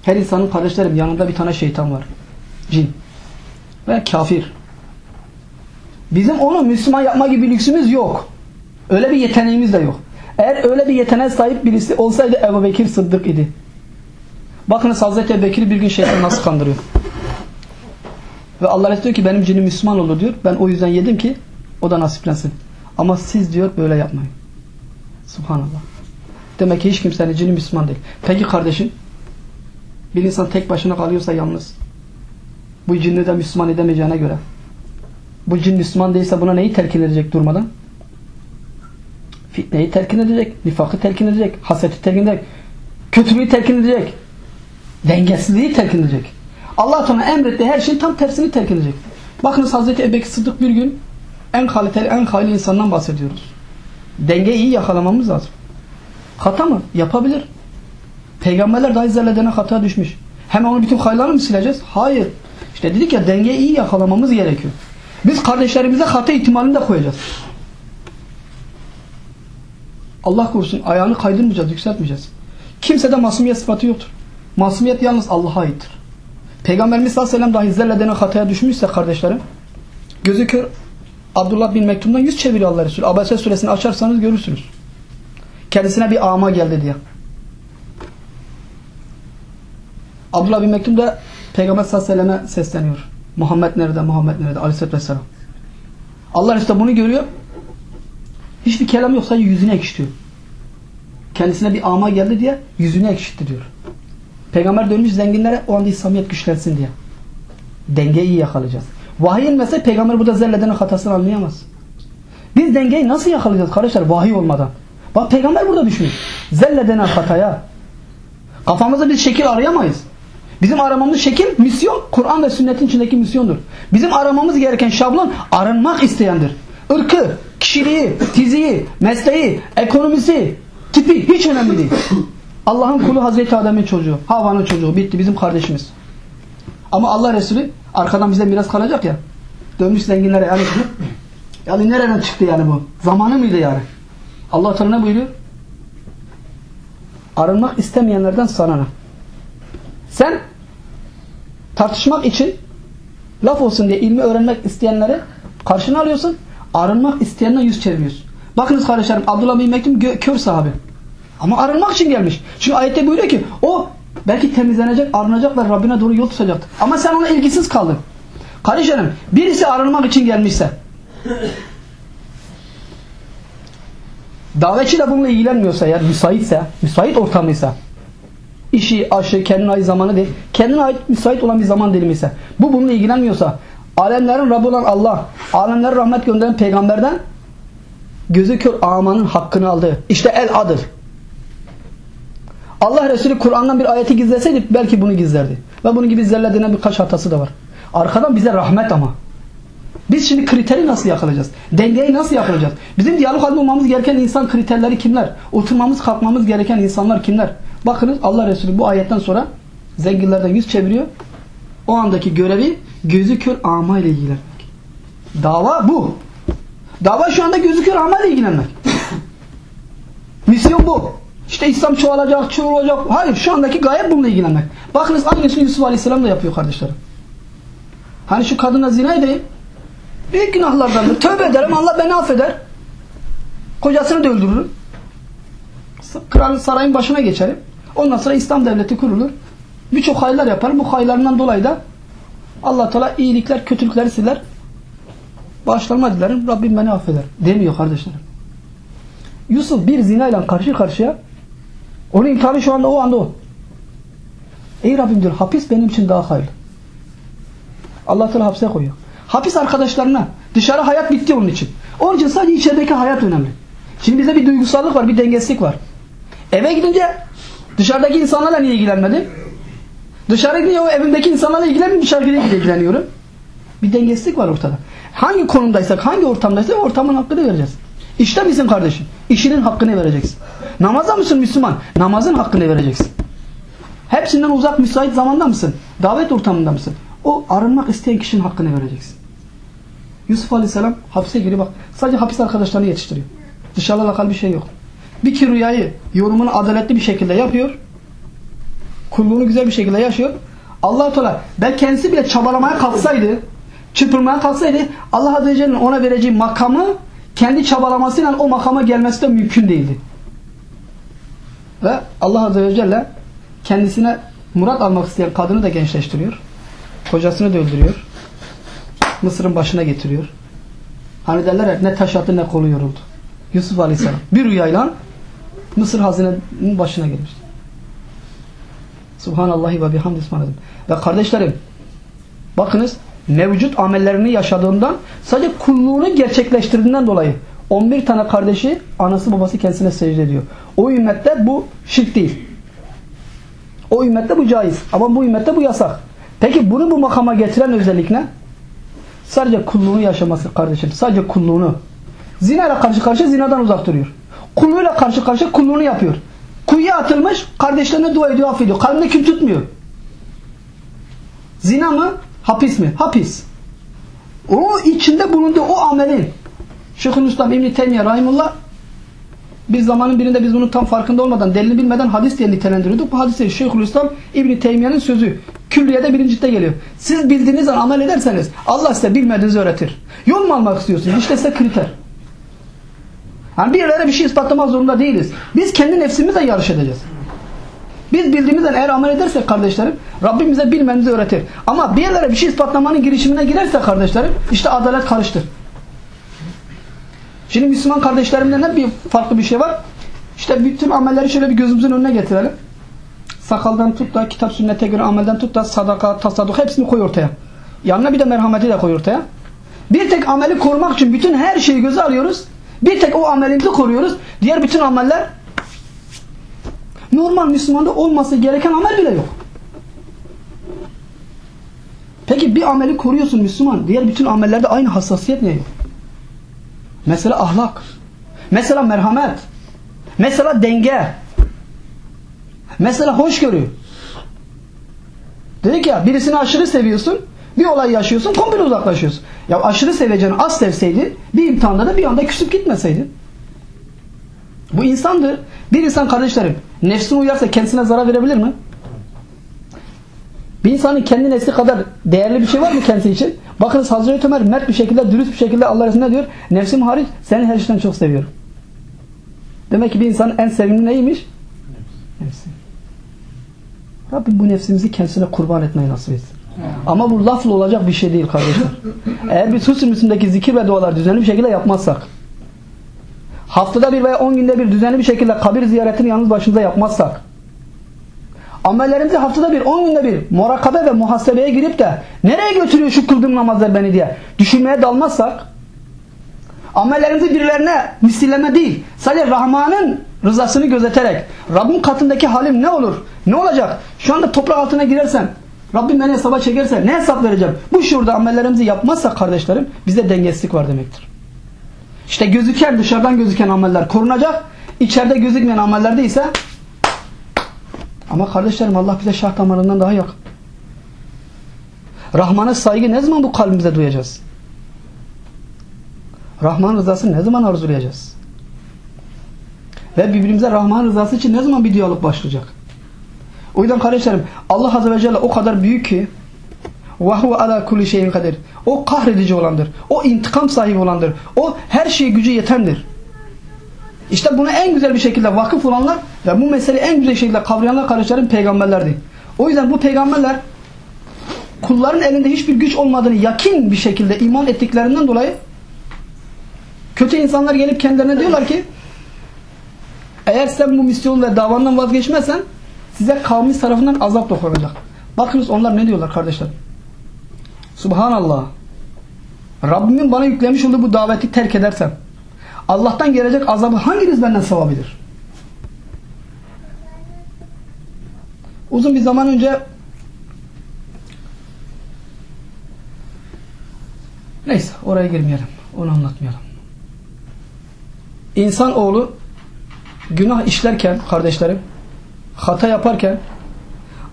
Speaker 1: Her insanın kardeşlerim yanında bir tane şeytan var. Cin. Ve kafir. Bizim onu Müslüman yapma gibi lüksümüz yok. Öyle bir yeteneğimiz de yok. Eğer öyle bir yeteneğe sahip birisi olsaydı Ebu Bekir Sıddık idi. Bakınız Hazreti Ebu Bekir bir gün şeytan nasıl kandırıyor. Ve Allah diyor ki benim cinim Müslüman oldu diyor. Ben o yüzden yedim ki o da nasiplensin. Ama siz diyor böyle yapmayın. Subhanallah. Demek ki hiç kimsenin cini Müslüman değil. Peki kardeşim bir insan tek başına kalıyorsa yalnız bu cinni de Müslüman edemeyeceğine göre bu cin Müslüman değilse buna neyi telkin edecek durmadan? Fitneyi telkin edecek, nifakı telkin edecek, haseti telkin edecek, kötülüğü telkin edecek, dengesizliği telkin edecek. Allah Teala emrettiği her şeyin tam tersini telkin edecek. Bakınız Hazreti Ebubekir Sıddık bir gün en kaliteli, en hayırlı insandan bahsediyoruz. Dengeyi iyi yakalamamız lazım. Hata mı? Yapabilir. Peygamberler dahi zelledene hata düşmüş. Hemen onu bütün hayırlarını mı sileceğiz? Hayır. İşte dedik ya dengeyi iyi yakalamamız gerekiyor. Biz kardeşlerimize hata ihtimalini de koyacağız. Allah korusun ayağını kaydırmayacağız, yükseltmeyeceğiz. Kimsede masumiyet sıfatı yoktur. Masumiyet yalnız Allah'a aittir. Peygamberimiz sallallahu aleyhi ve sellem dahi zelledene hataya düşmüşse kardeşlerim gözü kör Abdullah bin Mektum'dan yüz çeviriyor Allah Resulü. Abese suresini açarsanız görürsünüz. Kendisine bir ama geldi diye. Abdullah bin Mektum da Peygamber sallallahu aleyhi ve selleme sesleniyor. Muhammed nerede? Muhammed nerede? Aleyhisselatü vesselam. Allah Resulü bunu görüyor. Hiçbir kelam yok sadece yüzünü ekşitiyor. Kendisine bir ama geldi diye yüzünü ekşitti diyor. Peygamber dönmüş zenginlere o anda İslamiyet güçlensin diye. Dengeyi iyi yakalayacağız. Vahiy inmese peygamber burada zelledenin hatasını anlayamaz. Biz dengeyi nasıl yakalayacağız kardeşler vahiy olmadan? Bak peygamber burada düşmüş. Zelledenen hataya. Kafamızda bir şekil arayamayız. Bizim aramamız şekil misyon Kur'an ve sünnetin içindeki misyondur. Bizim aramamız gereken şablon arınmak isteyendir. Irkı, kişiliği, fiziği, mesleği, ekonomisi, tipi hiç önemli değil. Allah'ın kulu Hazreti Adem'in çocuğu, Havva'nın çocuğu bitti bizim kardeşimiz. Ama Allah Resulü arkadan bize miras kalacak ya. Dönmüş zenginlere yani yani nereden çıktı yani bu? Zamanı mıydı yani? Allah Teala ne buyuruyor? Arınmak istemeyenlerden sana ne? Sen tartışmak için laf olsun diye ilmi öğrenmek isteyenleri karşına alıyorsun. Arınmak isteyenler yüz çeviriyorsun. Bakınız kardeşlerim Abdullah bin Mektum kör sahabe. Ama arınmak için gelmiş. Çünkü ayette buyuruyor ki o belki temizlenecek, arınacak ve Rabbine doğru yol tutacak. Ama sen ona ilgisiz kaldın. Kardeşlerim birisi arınmak için gelmişse davetçi de bununla ilgilenmiyorsa eğer müsaitse, müsait ortamıysa işi, aşı, kendine ait zamanı değil, kendine ait müsait olan bir zaman dilimi ise bu bununla ilgilenmiyorsa alemlerin Rabbi olan Allah, alemlere rahmet gönderen peygamberden gözü kör amanın hakkını aldı. İşte el adır. Allah Resulü Kur'an'dan bir ayeti gizleseydi belki bunu gizlerdi. Ve bunun gibi zellediğine birkaç hatası da var. Arkadan bize rahmet ama. Biz şimdi kriteri nasıl yakalayacağız? Dengeyi nasıl yakalayacağız? Bizim diyalog halinde olmamız gereken insan kriterleri kimler? Oturmamız kalkmamız gereken insanlar kimler? Bakınız Allah Resulü bu ayetten sonra zenginlerden yüz çeviriyor. O andaki görevi gözü kör ama ile ilgilenmek. Dava bu. Dava şu anda gözü kör ama ile ilgilenmek. Misyon bu. İşte İslam çoğalacak, çoğalacak. Hayır şu andaki gaye bununla ilgilenmek. Bakınız aynısını Yusuf Aleyhisselam da yapıyor kardeşlerim. Hani şu kadına zina edeyim. Büyük günahlardandır. Tövbe ederim Allah beni affeder. Kocasını da öldürürüm. Kralın sarayın başına geçerim. Ondan sonra İslam devleti kurulur. Birçok hayırlar yaparım. Bu hayırlarından dolayı da Allah Teala iyilikler, kötülükleri siler. Bağışlanma dilerim. Rabbim beni affeder. Demiyor kardeşlerim. Yusuf bir zina ile karşı karşıya onun imtihanı şu anda o anda o. Ey Rabbim diyor hapis benim için daha hayırlı. Allah Teala hapse koyuyor. Hapis arkadaşlarına dışarı hayat bitti onun için. Onun için sadece içerideki hayat önemli. Şimdi bize bir duygusallık var, bir dengesizlik var. Eve gidince dışarıdaki insanlarla niye ilgilenmedin? Dışarı gidince o evimdeki insanlarla ilgilenmiyorum, dışarıda ilgileniyorum. Bir dengesizlik var ortada. Hangi konumdaysak, hangi ortamdaysak ortamın hakkını vereceğiz. İşte misin kardeşim? İşinin hakkını vereceksin. Namaza mısın Müslüman? Namazın hakkını vereceksin. Hepsinden uzak müsait zamanda mısın? Davet ortamında mısın? O arınmak isteyen kişinin hakkını vereceksin. Yusuf Aleyhisselam hapse giriyor bak. Sadece hapis arkadaşlarını yetiştiriyor. Dışarıda alakalı bir şey yok. Bir ki rüyayı yorumunu adaletli bir şekilde yapıyor. Kulluğunu güzel bir şekilde yaşıyor. allah Teala belki kendisi bile çabalamaya kalksaydı, çırpınmaya kalksaydı Allah Azze ve Celle'nin ona vereceği makamı kendi çabalamasıyla o makama gelmesi de mümkün değildi. Ve Allah Azze ve Celle kendisine murat almak isteyen kadını da gençleştiriyor. Kocasını da öldürüyor. Mısır'ın başına getiriyor. Hani derler ya ne taş attı ne kolu yoruldu. Yusuf Aleyhisselam bir rüyayla Mısır hazinenin başına gelmiş. Subhanallahi ve bihamdi ismanadım. Ve kardeşlerim bakınız mevcut amellerini yaşadığından sadece kulluğunu gerçekleştirdiğinden dolayı 11 tane kardeşi anası babası kendisine secde ediyor. O ümmette bu şirk değil. O ümmette bu caiz. Ama bu ümmette bu yasak. Peki bunu bu makama getiren özellik ne? Sadece kulluğunu yaşaması kardeşim. Sadece kulluğunu. Zina ile karşı karşıya zinadan uzak duruyor. Kulluğuyla karşı karşıya kulluğunu yapıyor. Kuyuya atılmış kardeşlerine dua ediyor affediyor. Kalbinde kim tutmuyor. Zina mı? Hapis mi? Hapis. O içinde bulunduğu o amelin Şeyhülislam İbn-i Teymiye Rahimullah bir zamanın birinde biz bunun tam farkında olmadan, delini bilmeden hadis diye nitelendiriyorduk. Bu hadis Şeyhülislam İbn-i Teymiye'nin sözü. Külliyede birincide geliyor. Siz bildiğiniz an amel ederseniz Allah size bilmediğinizi öğretir. Yol mu almak istiyorsunuz? İşte size kriter. Yani bir yerlere bir şey ispatlamak zorunda değiliz. Biz kendi nefsimizle yarış edeceğiz. Biz bildiğimizden eğer amel edersek kardeşlerim Rabbim bize bilmemizi öğretir. Ama bir yerlere bir şey ispatlamanın girişimine girerse kardeşlerim işte adalet karıştır. Şimdi Müslüman kardeşlerimden ne bir farklı bir şey var. İşte bütün amelleri şöyle bir gözümüzün önüne getirelim. Sakaldan tut da kitap sünnete göre amelden tut da sadaka, tasadduk hepsini koy ortaya. Yanına bir de merhameti de koy ortaya. Bir tek ameli korumak için bütün her şeyi göze alıyoruz. Bir tek o amelimizi koruyoruz. Diğer bütün ameller normal Müslümanda olması gereken amel bile yok. Peki bir ameli koruyorsun Müslüman. Diğer bütün amellerde aynı hassasiyet yok? Mesela ahlak. Mesela merhamet. Mesela denge. Mesela hoşgörü. Dedik ya birisini aşırı seviyorsun. Bir olay yaşıyorsun komple uzaklaşıyorsun. Ya aşırı seveceğini az sevseydin bir imtihanda da bir anda küsüp gitmeseydin. Bu insandır. Bir insan kardeşlerim nefsine uyarsa kendisine zarar verebilir mi? Bir insanın kendi nesli kadar değerli bir şey var mı kendisi için? Bakınız Hazreti Ömer mert bir şekilde, dürüst bir şekilde Allah Resulüne diyor? Nefsim hariç seni her şeyden çok seviyorum. Demek ki bir insanın en sevimli neymiş? Nefsi. Rabbim bu nefsimizi kendisine kurban etmeyi nasip etsin. Ama bu lafla olacak bir şey değil kardeşler. Eğer biz Hüsnü Müslim'deki zikir ve dualar düzenli bir şekilde yapmazsak, haftada bir veya on günde bir düzenli bir şekilde kabir ziyaretini yalnız başımıza yapmazsak, amellerimizi haftada bir, on günde bir murakabe ve muhasebeye girip de nereye götürüyor şu kıldığım namazlar beni diye düşünmeye dalmazsak, amellerimizi birilerine misilleme değil, sadece Rahman'ın rızasını gözeterek, Rabbin katındaki halim ne olur, ne olacak? Şu anda toprak altına girersem, Rabbim beni hesaba çekerse ne hesap vereceğim? Bu şurada amellerimizi yapmazsak kardeşlerim, bizde dengesizlik var demektir. İşte gözüken, dışarıdan gözüken ameller korunacak, içeride gözükmeyen amellerde ise ama kardeşlerim Allah bize şah damarından daha yakın. Rahman'a saygı ne zaman bu kalbimize duyacağız? Rahman rızasını ne zaman arzulayacağız? Ve birbirimize Rahman rızası için ne zaman bir diyalog başlayacak? O yüzden kardeşlerim Allah Azze ve Celle o kadar büyük ki وَهُوَ عَلَى كُلِّ şeyin kadir. O kahredici olandır. O intikam sahibi olandır. O her şeye gücü yetendir. İşte buna en güzel bir şekilde vakıf olanlar ve bu meseleyi en güzel şekilde kavrayanlar kardeşlerim peygamberlerdi. O yüzden bu peygamberler kulların elinde hiçbir güç olmadığını yakin bir şekilde iman ettiklerinden dolayı kötü insanlar gelip kendilerine diyorlar ki eğer sen bu misyon ve davandan vazgeçmezsen size kavmi tarafından azap dokunacak. Bakınız onlar ne diyorlar kardeşler? Subhanallah. Rabbimin bana yüklemiş olduğu bu daveti terk edersem Allah'tan gelecek azabı hanginiz benden savabilir? Uzun bir zaman önce neyse oraya girmeyelim. Onu anlatmayalım. İnsan oğlu günah işlerken kardeşlerim hata yaparken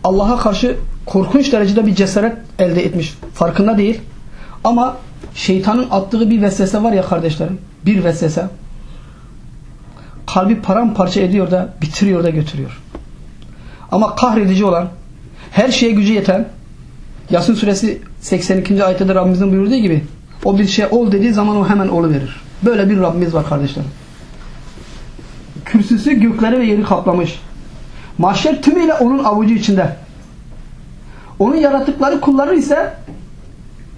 Speaker 1: Allah'a karşı korkunç derecede bir cesaret elde etmiş. Farkında değil. Ama şeytanın attığı bir vesvese var ya kardeşlerim. Bir vesvese. Kalbi paramparça ediyor da bitiriyor da götürüyor. Ama kahredici olan her şeye gücü yeten Yasin suresi 82. ayette de Rabbimizin buyurduğu gibi o bir şey ol dediği zaman o hemen olu verir. Böyle bir Rabbimiz var kardeşlerim. Kürsüsü gökleri ve yeri kaplamış. Mahşer tümüyle onun avucu içinde. Onun yarattıkları kulları ise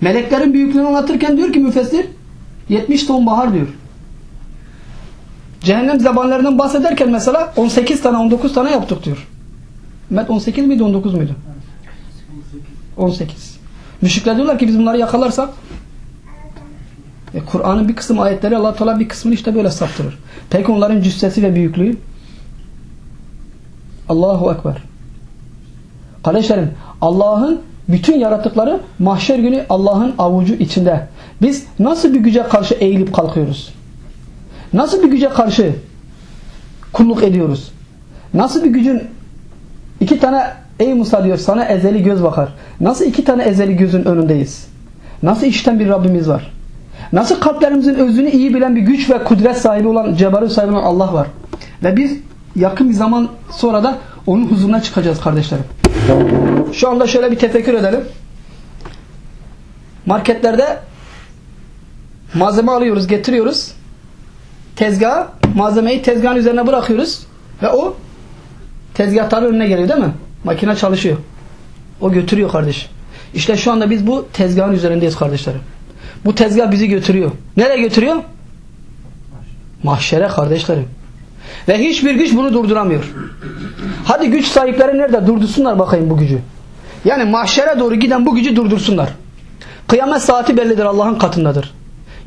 Speaker 1: meleklerin büyüklüğünü anlatırken diyor ki müfessir 70 ton bahar diyor. Cehennem zebanlarından bahsederken mesela 18 tane 19 tane yaptık diyor. Met 18 miydi 19 muydu? 18. Müşrikler diyorlar ki biz bunları yakalarsak e, Kur'an'ın bir kısım ayetleri Allah Teala bir kısmını işte böyle saptırır. Peki onların cüssesi ve büyüklüğü? Allahu Ekber. Kardeşlerim Allah'ın bütün yaratıkları mahşer günü Allah'ın avucu içinde. Biz nasıl bir güce karşı eğilip kalkıyoruz? Nasıl bir güce karşı kulluk ediyoruz? Nasıl bir gücün iki tane ey Musa diyor sana ezeli göz bakar. Nasıl iki tane ezeli gözün önündeyiz? Nasıl işten bir Rabbimiz var? Nasıl kalplerimizin özünü iyi bilen bir güç ve kudret sahibi olan, cebarı sahibi olan Allah var? Ve biz yakın bir zaman sonra da onun huzuruna çıkacağız kardeşlerim. Şu anda şöyle bir tefekkür edelim. Marketlerde malzeme alıyoruz, getiriyoruz. Tezgaha, malzemeyi tezgahın üzerine bırakıyoruz. Ve o tezgahların önüne geliyor değil mi? Makine çalışıyor. O götürüyor kardeş. İşte şu anda biz bu tezgahın üzerindeyiz kardeşlerim. Bu tezgah bizi götürüyor. Nereye götürüyor? Mahşere kardeşlerim. Ve hiçbir güç bunu durduramıyor. Hadi güç sahipleri nerede? Durdursunlar bakayım bu gücü. Yani mahşere doğru giden bu gücü durdursunlar. Kıyamet saati bellidir Allah'ın katındadır.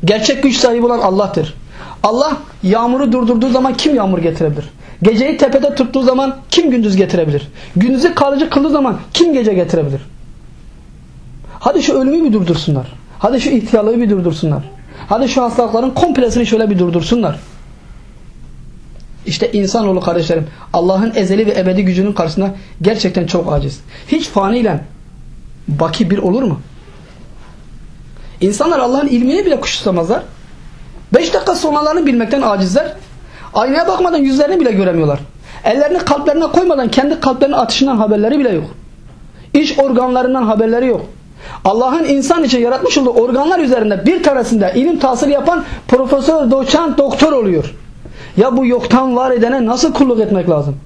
Speaker 1: Gerçek güç sahibi olan Allah'tır. Allah yağmuru durdurduğu zaman kim yağmur getirebilir? Geceyi tepede tuttuğu zaman kim gündüz getirebilir? Gündüzü kalıcı kıldığı zaman kim gece getirebilir? Hadi şu ölümü bir durdursunlar. Hadi şu ihtiyarlığı bir durdursunlar. Hadi şu hastalıkların komplesini şöyle bir durdursunlar. İşte insanoğlu kardeşlerim Allah'ın ezeli ve ebedi gücünün karşısında gerçekten çok aciz. Hiç faniyle baki bir olur mu? İnsanlar Allah'ın ilmini bile kuşatmazlar. Beş dakika sonralarını bilmekten acizler. Aynaya bakmadan yüzlerini bile göremiyorlar. Ellerini kalplerine koymadan kendi kalplerinin atışından haberleri bile yok. İç organlarından haberleri yok. Allah'ın insan için yaratmış olduğu organlar üzerinde bir tanesinde ilim tahsili yapan profesör, doçent, doktor oluyor. Ya bu yoktan var edene nasıl kulluk etmek lazım?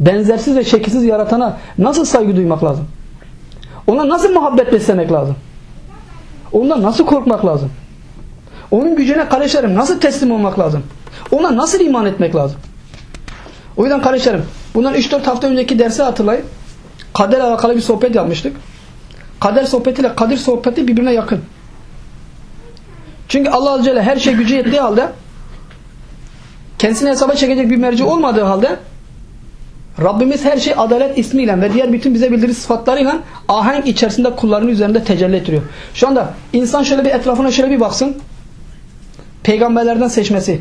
Speaker 1: Benzersiz ve şekilsiz yaratana nasıl saygı duymak lazım? Ona nasıl muhabbet beslemek lazım? Ondan nasıl korkmak lazım? Onun gücüne kardeşlerim nasıl teslim olmak lazım? Ona nasıl iman etmek lazım? O yüzden kardeşlerim bundan 3-4 hafta önceki dersi hatırlayın. Kader alakalı bir sohbet yapmıştık. Kader sohbetiyle kadir sohbeti birbirine yakın. Çünkü Allah Azze ve Celle her şey gücü yettiği halde kendisini hesaba çekecek bir merci olmadığı halde Rabbimiz her şey adalet ismiyle ve diğer bütün bize bildiği sıfatlarıyla ahenk içerisinde kullarının üzerinde tecelli ettiriyor. Şu anda insan şöyle bir etrafına şöyle bir baksın. Peygamberlerden seçmesi,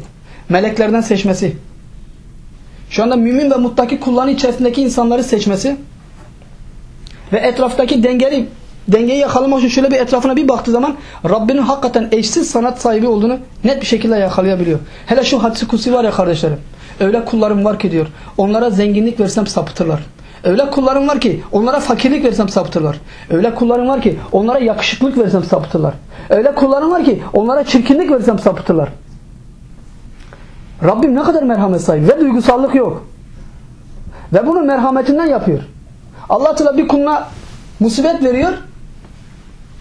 Speaker 1: meleklerden seçmesi, şu anda mümin ve muttaki kulların içerisindeki insanları seçmesi ve etraftaki dengeli dengeyi yakalamak için şöyle bir etrafına bir baktığı zaman Rabbinin hakikaten eşsiz sanat sahibi olduğunu net bir şekilde yakalayabiliyor. Hele şu hadisi kutsi var ya kardeşlerim. Öyle kullarım var ki diyor. Onlara zenginlik versem sapıtırlar. Öyle kullarım var ki onlara fakirlik versem sapıtırlar. Öyle kullarım var ki onlara yakışıklık versem sapıtırlar. Öyle kullarım var ki onlara çirkinlik versem sapıtırlar. Rabbim ne kadar merhamet sahibi ve duygusallık yok. Ve bunu merhametinden yapıyor. Allah Teala bir kuluna musibet veriyor.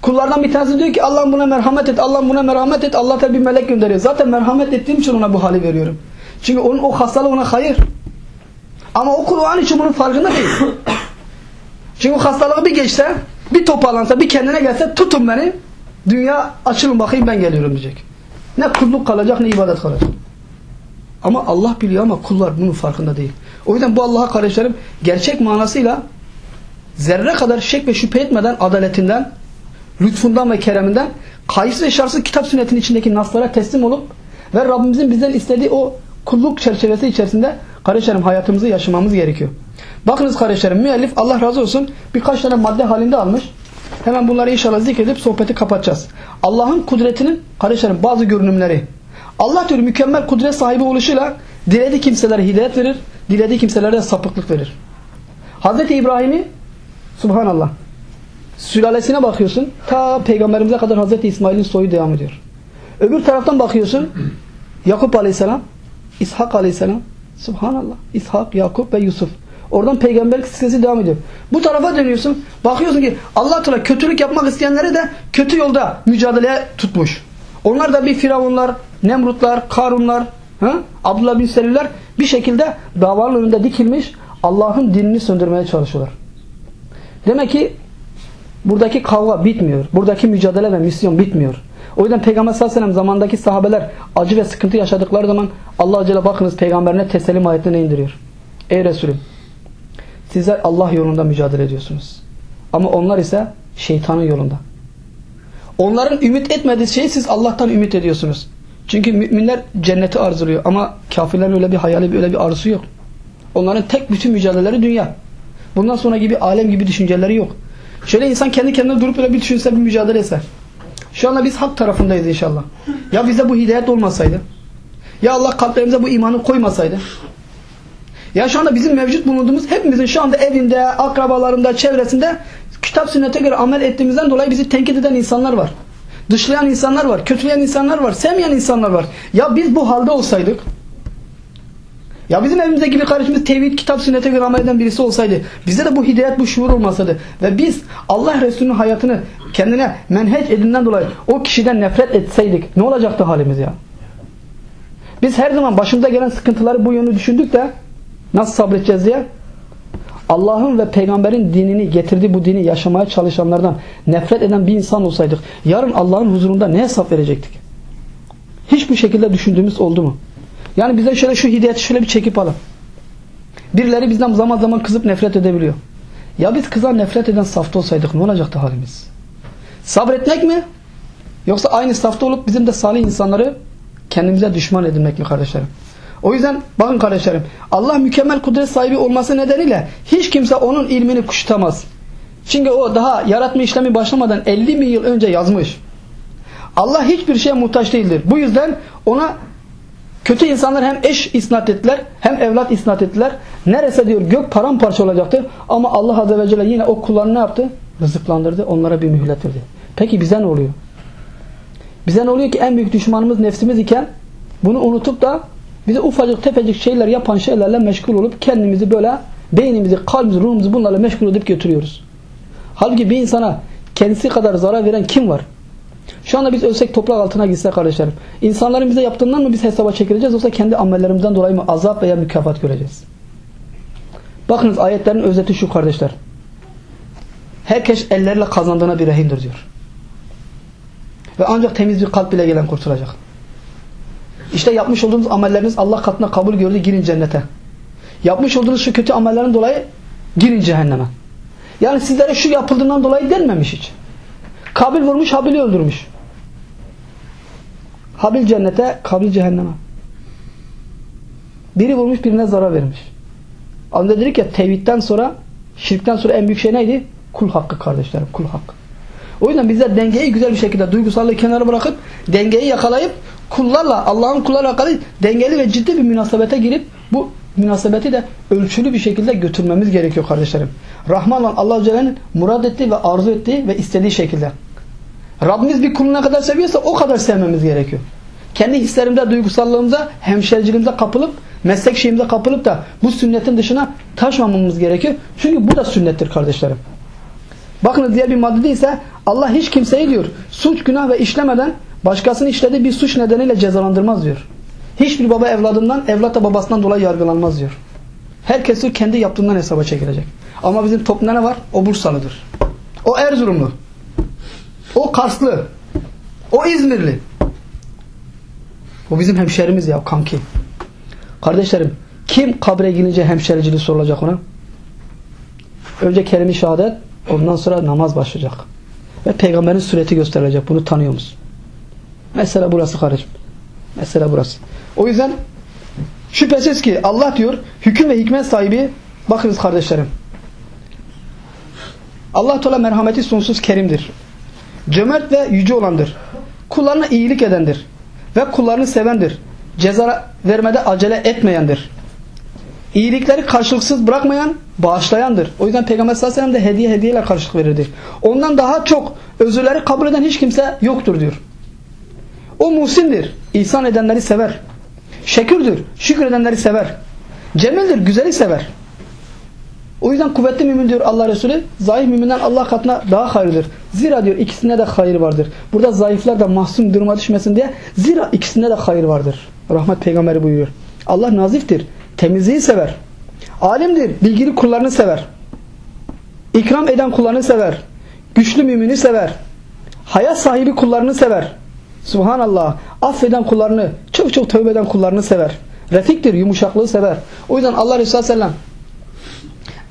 Speaker 1: Kullardan bir tanesi diyor ki Allah buna merhamet et, Allah buna merhamet et. Allah Teala bir melek gönderiyor. Zaten merhamet ettiğim için ona bu hali veriyorum. Çünkü onun o hastalığı ona hayır. Ama o kul o an için bunun farkında değil. Çünkü hastalığı bir geçse, bir toparlansa, bir kendine gelse tutun beni. Dünya açılın bakayım ben geliyorum diyecek. Ne kulluk kalacak ne ibadet kalacak. Ama Allah biliyor ama kullar bunun farkında değil. O yüzden bu Allah'a kardeşlerim gerçek manasıyla zerre kadar şek ve şüphe etmeden adaletinden, lütfundan ve kereminden kayıs ve şartsız kitap sünnetin içindeki naslara teslim olup ve Rabbimizin bizden istediği o kulluk çerçevesi içerisinde kardeşlerim hayatımızı yaşamamız gerekiyor. Bakınız kardeşlerim müellif Allah razı olsun birkaç tane madde halinde almış. Hemen bunları inşallah zikredip sohbeti kapatacağız. Allah'ın kudretinin kardeşlerim bazı görünümleri. Allah diyor mükemmel kudret sahibi oluşuyla dilediği kimselere hidayet verir, dilediği kimselere sapıklık verir. Hazreti İbrahim'i subhanallah sülalesine bakıyorsun ta peygamberimize kadar Hazreti İsmail'in soyu devam ediyor. Öbür taraftan bakıyorsun Yakup aleyhisselam, İshak aleyhisselam, subhanallah İshak, Yakup ve Yusuf. Oradan peygamberlik silsilesi devam ediyor. Bu tarafa dönüyorsun. Bakıyorsun ki Allah Teala kötülük yapmak isteyenlere de kötü yolda mücadeleye tutmuş. Onlar da bir firavunlar, Nemrutlar, Karunlar, ha? Abdullah bin Selüller bir şekilde davanın önünde dikilmiş Allah'ın dinini söndürmeye çalışıyorlar. Demek ki buradaki kavga bitmiyor. Buradaki mücadele ve misyon bitmiyor. O yüzden Peygamber sallallahu aleyhi ve sellem zamandaki sahabeler acı ve sıkıntı yaşadıkları zaman Allah Celle bakınız peygamberine tesellim ayetini indiriyor. Ey Resulüm sizler Allah yolunda mücadele ediyorsunuz. Ama onlar ise şeytanın yolunda. Onların ümit etmediği şeyi siz Allah'tan ümit ediyorsunuz. Çünkü müminler cenneti arzuluyor ama kafirlerin öyle bir hayali, öyle bir arzusu yok. Onların tek bütün mücadeleleri dünya. Bundan sonra gibi alem gibi düşünceleri yok. Şöyle insan kendi kendine durup öyle bir düşünse bir mücadele etse. Şu anda biz hak tarafındayız inşallah. Ya bize bu hidayet olmasaydı. Ya Allah kalplerimize bu imanı koymasaydı. Ya şu anda bizim mevcut bulunduğumuz hepimizin şu anda evinde, akrabalarında, çevresinde kitap sünnete göre amel ettiğimizden dolayı bizi tenkit eden insanlar var. Dışlayan insanlar var, kötüleyen insanlar var, sevmeyen insanlar var. Ya biz bu halde olsaydık, ya bizim evimizdeki bir kardeşimiz tevhid, kitap, sünnete göre amel eden birisi olsaydı, bize de bu hidayet, bu şuur olmasaydı ve biz Allah Resulü'nün hayatını kendine menheç edinden dolayı o kişiden nefret etseydik ne olacaktı halimiz ya? Biz her zaman başımıza gelen sıkıntıları bu yönü düşündük de nasıl sabredeceğiz diye Allah'ın ve peygamberin dinini getirdiği bu dini yaşamaya çalışanlardan nefret eden bir insan olsaydık yarın Allah'ın huzurunda ne hesap verecektik? Hiçbir şekilde düşündüğümüz oldu mu? Yani bize şöyle şu hidayeti şöyle bir çekip alın. Birileri bizden zaman zaman kızıp nefret edebiliyor. Ya biz kızan nefret eden safta olsaydık ne olacaktı halimiz? Sabretmek mi? Yoksa aynı safta olup bizim de salih insanları kendimize düşman edinmek mi kardeşlerim? O yüzden bakın kardeşlerim Allah mükemmel kudret sahibi olması nedeniyle hiç kimse onun ilmini kuşatamaz. Çünkü o daha yaratma işlemi başlamadan 50 bin yıl önce yazmış. Allah hiçbir şeye muhtaç değildir. Bu yüzden ona Kötü insanlar hem eş isnat ettiler hem evlat isnat ettiler. Nerese diyor gök paramparça olacaktı ama Allah Azze ve Celle yine o kullarını ne yaptı? Rızıklandırdı. Onlara bir mühlet verdi. Peki bize ne oluyor? Bize ne oluyor ki en büyük düşmanımız nefsimiz iken bunu unutup da bize ufacık tefecik şeyler yapan şeylerle meşgul olup kendimizi böyle beynimizi, kalbimizi, ruhumuzu bunlarla meşgul edip götürüyoruz. Halbuki bir insana kendisi kadar zarar veren kim var? Şu anda biz ölsek toprak altına gitsek kardeşlerim. İnsanların bize yaptığından mı biz hesaba çekileceğiz yoksa kendi amellerimizden dolayı mı azap veya mükafat göreceğiz? Bakınız ayetlerin özeti şu kardeşler. Herkes elleriyle kazandığına bir rehindir diyor. Ve ancak temiz bir kalp bile gelen kurtulacak. İşte yapmış olduğunuz amelleriniz Allah katına kabul gördü girin cennete. Yapmış olduğunuz şu kötü amellerin dolayı girin cehenneme. Yani sizlere şu yapıldığından dolayı denmemiş hiç. Kabil vurmuş, Habil'i öldürmüş. Habil cennete, Kabil cehenneme. Biri vurmuş, birine zarar vermiş. Anda dedik ya tevhidden sonra, şirkten sonra en büyük şey neydi? Kul hakkı kardeşlerim, kul hakkı. O yüzden bizler dengeyi güzel bir şekilde duygusallığı kenara bırakıp dengeyi yakalayıp kullarla Allah'ın kullarla alakalı dengeli ve ciddi bir münasebete girip bu münasebeti de ölçülü bir şekilde götürmemiz gerekiyor kardeşlerim. Rahman olan Allah Celle'nin murad ettiği ve arzu ettiği ve istediği şekilde. Rabbimiz bir kulunu ne kadar seviyorsa o kadar sevmemiz gerekiyor. Kendi hislerimde, duygusallığımıza, hemşericiliğimize kapılıp, meslek şeyimize kapılıp da bu sünnetin dışına taşmamamız gerekiyor. Çünkü bu da sünnettir kardeşlerim. Bakınız diğer bir maddede ise Allah hiç kimseyi diyor suç, günah ve işlemeden başkasının işlediği bir suç nedeniyle cezalandırmaz diyor. Hiçbir baba evladından, evlat da babasından dolayı yargılanmaz diyor. Herkes kendi yaptığından hesaba çekilecek. Ama bizim toplumda ne var? O Bursalıdır. O Erzurumlu. O Karslı. O İzmirli. O bizim hemşerimiz ya kanki. Kardeşlerim kim kabre gidince hemşericiliği sorulacak ona? Önce kelime-i şehadet ondan sonra namaz başlayacak. Ve peygamberin sureti gösterilecek. Bunu tanıyor musun? Mesela burası kardeşim. Mesela burası. O yüzden şüphesiz ki Allah diyor hüküm ve hikmet sahibi bakınız kardeşlerim. Allah Teala merhameti sonsuz kerimdir. Cömert ve yüce olandır. Kullarına iyilik edendir. Ve kullarını sevendir. Ceza vermede acele etmeyendir. İyilikleri karşılıksız bırakmayan, bağışlayandır. O yüzden Peygamber sallallahu aleyhi ve sellem de hediye hediyeyle karşılık verirdi. Ondan daha çok özürleri kabul eden hiç kimse yoktur diyor. O muhsindir. İhsan edenleri sever. Şekürdür. Şükredenleri sever. Cemildir. Güzeli sever. O yüzden kuvvetli mümin diyor Allah Resulü. Zayıf müminden Allah katına daha hayırlıdır. Zira diyor ikisinde de hayır vardır. Burada zayıflar da mahzun duruma düşmesin diye. Zira ikisinde de hayır vardır. Rahmet peygamberi buyuruyor. Allah naziftir. Temizliği sever. Alimdir. Bilgili kullarını sever. İkram eden kullarını sever. Güçlü mümini sever. Hayat sahibi kullarını sever. Subhanallah. Affeden kullarını, çok çok tövbe eden kullarını sever. Refiktir, yumuşaklığı sever. O yüzden Allah Resulü Sellem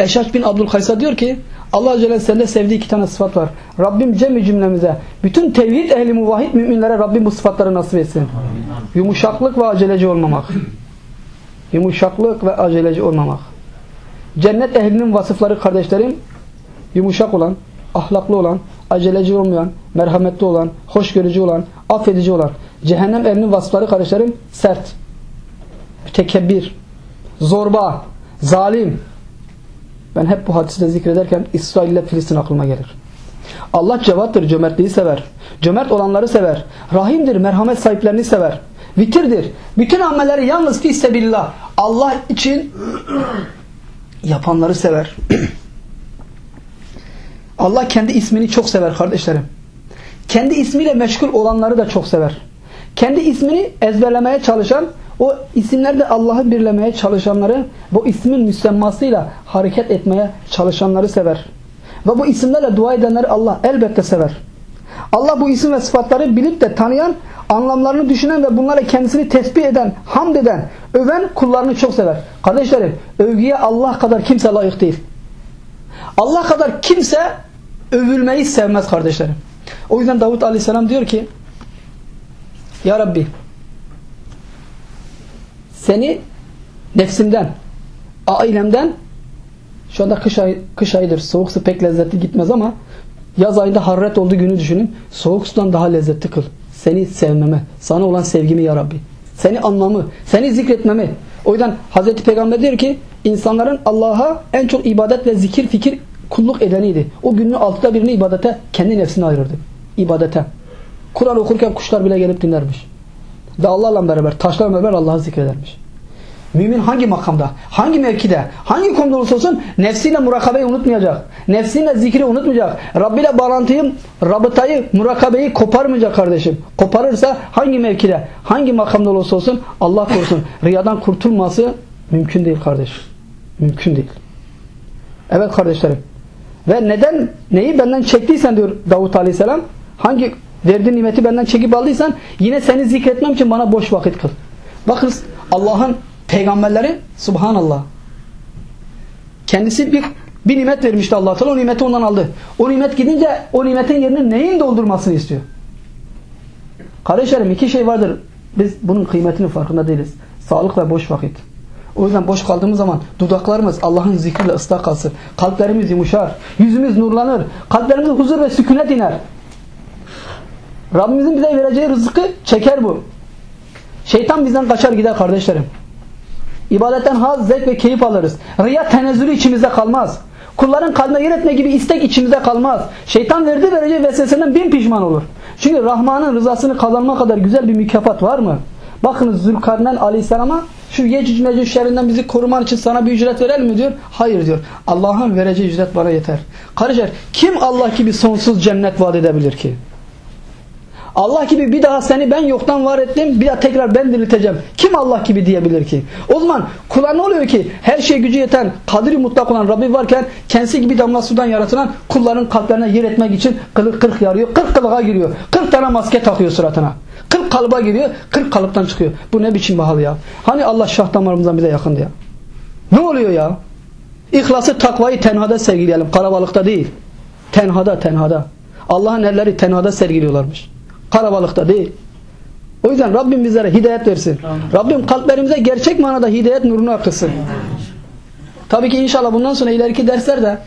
Speaker 1: Eşaç bin Abdülkays'a diyor ki Allah Celle sende sevdiği iki tane sıfat var. Rabbim cemi cümlemize bütün tevhid ehli muvahhid müminlere Rabbim bu sıfatları nasip etsin. Yumuşaklık ve aceleci olmamak. Yumuşaklık ve aceleci olmamak. Cennet ehlinin vasıfları kardeşlerim yumuşak olan, ahlaklı olan, aceleci olmayan, merhametli olan, hoşgörücü olan, affedici olan. Cehennem ehlinin vasıfları kardeşlerim sert, mütekebbir, zorba, zalim. Ben hep bu hadisi de zikrederken İsrail ile Filistin aklıma gelir. Allah cevattır, cömertliği sever. Cömert olanları sever. Rahimdir, merhamet sahiplerini sever. Vitirdir. Bütün amelleri yalnız fissebillah. Allah için yapanları sever. Allah kendi ismini çok sever kardeşlerim. Kendi ismiyle meşgul olanları da çok sever. Kendi ismini ezberlemeye çalışan, o isimlerde Allah'ı birlemeye çalışanları, bu ismin müsemmasıyla hareket etmeye çalışanları sever. Ve bu isimlerle dua edenleri Allah elbette sever. Allah bu isim ve sıfatları bilip de tanıyan, anlamlarını düşünen ve bunlara kendisini tesbih eden, hamd eden, öven kullarını çok sever. Kardeşlerim, övgüye Allah kadar kimse layık değil. Allah kadar kimse övülmeyi sevmez kardeşlerim. O yüzden Davut Aleyhisselam diyor ki Ya Rabbi seni nefsimden, ailemden şu anda kış, ay, kış ayıdır. Soğuk su pek lezzetli gitmez ama yaz ayında hararet olduğu günü düşünün. Soğuk sudan daha lezzetli kıl. Seni sevmeme, sana olan sevgimi ya Rabbi. seni anlamı, seni zikretmemi. O yüzden Hazreti Peygamber diyor ki insanların Allah'a en çok ibadet ve zikir, fikir, kulluk edeniydi. O günün altıda birini ibadete, kendi nefsine ayırırdı. İbadete. Kur'an okurken kuşlar bile gelip dinlermiş. Ve Allah'la beraber, taşlarla beraber Allah'ı zikredermiş. Mümin hangi makamda, hangi mevkide, hangi konuda olursa olsun nefsiyle murakabeyi unutmayacak. Nefsiyle zikri unutmayacak. Rabbi ile bağlantıyı, rabıtayı, murakabeyi koparmayacak kardeşim. Koparırsa hangi mevkide, hangi makamda olursa olsun Allah korusun. Riyadan kurtulması mümkün değil kardeş. Mümkün değil. Evet kardeşlerim. Ve neden, neyi benden çektiysen diyor Davut Aleyhisselam, hangi derdi nimeti benden çekip aldıysan yine seni zikretmem için bana boş vakit kıl. Bakınız Allah'ın peygamberleri subhanallah kendisi bir bir nimet vermişti Allah Teala o nimeti ondan aldı. O nimet gidince o nimetin yerini neyin doldurmasını istiyor? Kardeşlerim iki şey vardır. Biz bunun kıymetinin farkında değiliz. Sağlık ve boş vakit. O yüzden boş kaldığımız zaman dudaklarımız Allah'ın zikriyle ıslah kalsın. Kalplerimiz yumuşar. Yüzümüz nurlanır. Kalplerimize huzur ve sükunet iner. Rabbimizin bize vereceği rızkı çeker bu. Şeytan bizden kaçar gider kardeşlerim. İbadetten haz, zevk ve keyif alırız. Riya tenezzülü içimizde kalmaz. Kulların kalbine yer etme gibi istek içimizde kalmaz. Şeytan verdiği vereceği vesveseden bin pişman olur. Çünkü Rahman'ın rızasını kazanma kadar güzel bir mükafat var mı? Bakınız Zülkarneyn Aleyhisselam'a şu Yecüc Mecüc şerrinden bizi koruman için sana bir ücret verelim mi diyor. Hayır diyor. Allah'ın vereceği ücret bana yeter. Kardeşler kim Allah gibi sonsuz cennet vaat edebilir ki? Allah gibi bir daha seni ben yoktan var ettim bir daha tekrar ben dirilteceğim. Kim Allah gibi diyebilir ki? O zaman kula ne oluyor ki? Her şey gücü yeten, kadri mutlak olan Rabbi varken kendisi gibi damla sudan yaratılan kulların kalplerine yer etmek için kılık kırk yarıyor. Kırk kılığa giriyor. Kırk tane maske takıyor suratına. Kırk kalıba giriyor. Kırk kalıptan çıkıyor. Bu ne biçim bahal ya? Hani Allah şah damarımızdan bize yakındı ya? Ne oluyor ya? İhlası takvayı tenhada sergileyelim. Karabalıkta değil. Tenhada tenhada. Allah'ın elleri tenhada sergiliyorlarmış. Karabalıkta değil. O yüzden Rabbim bizlere hidayet versin. Amin. Rabbim kalplerimize gerçek manada hidayet nurunu akıtsın. Tabii ki inşallah bundan sonra ileriki derslerde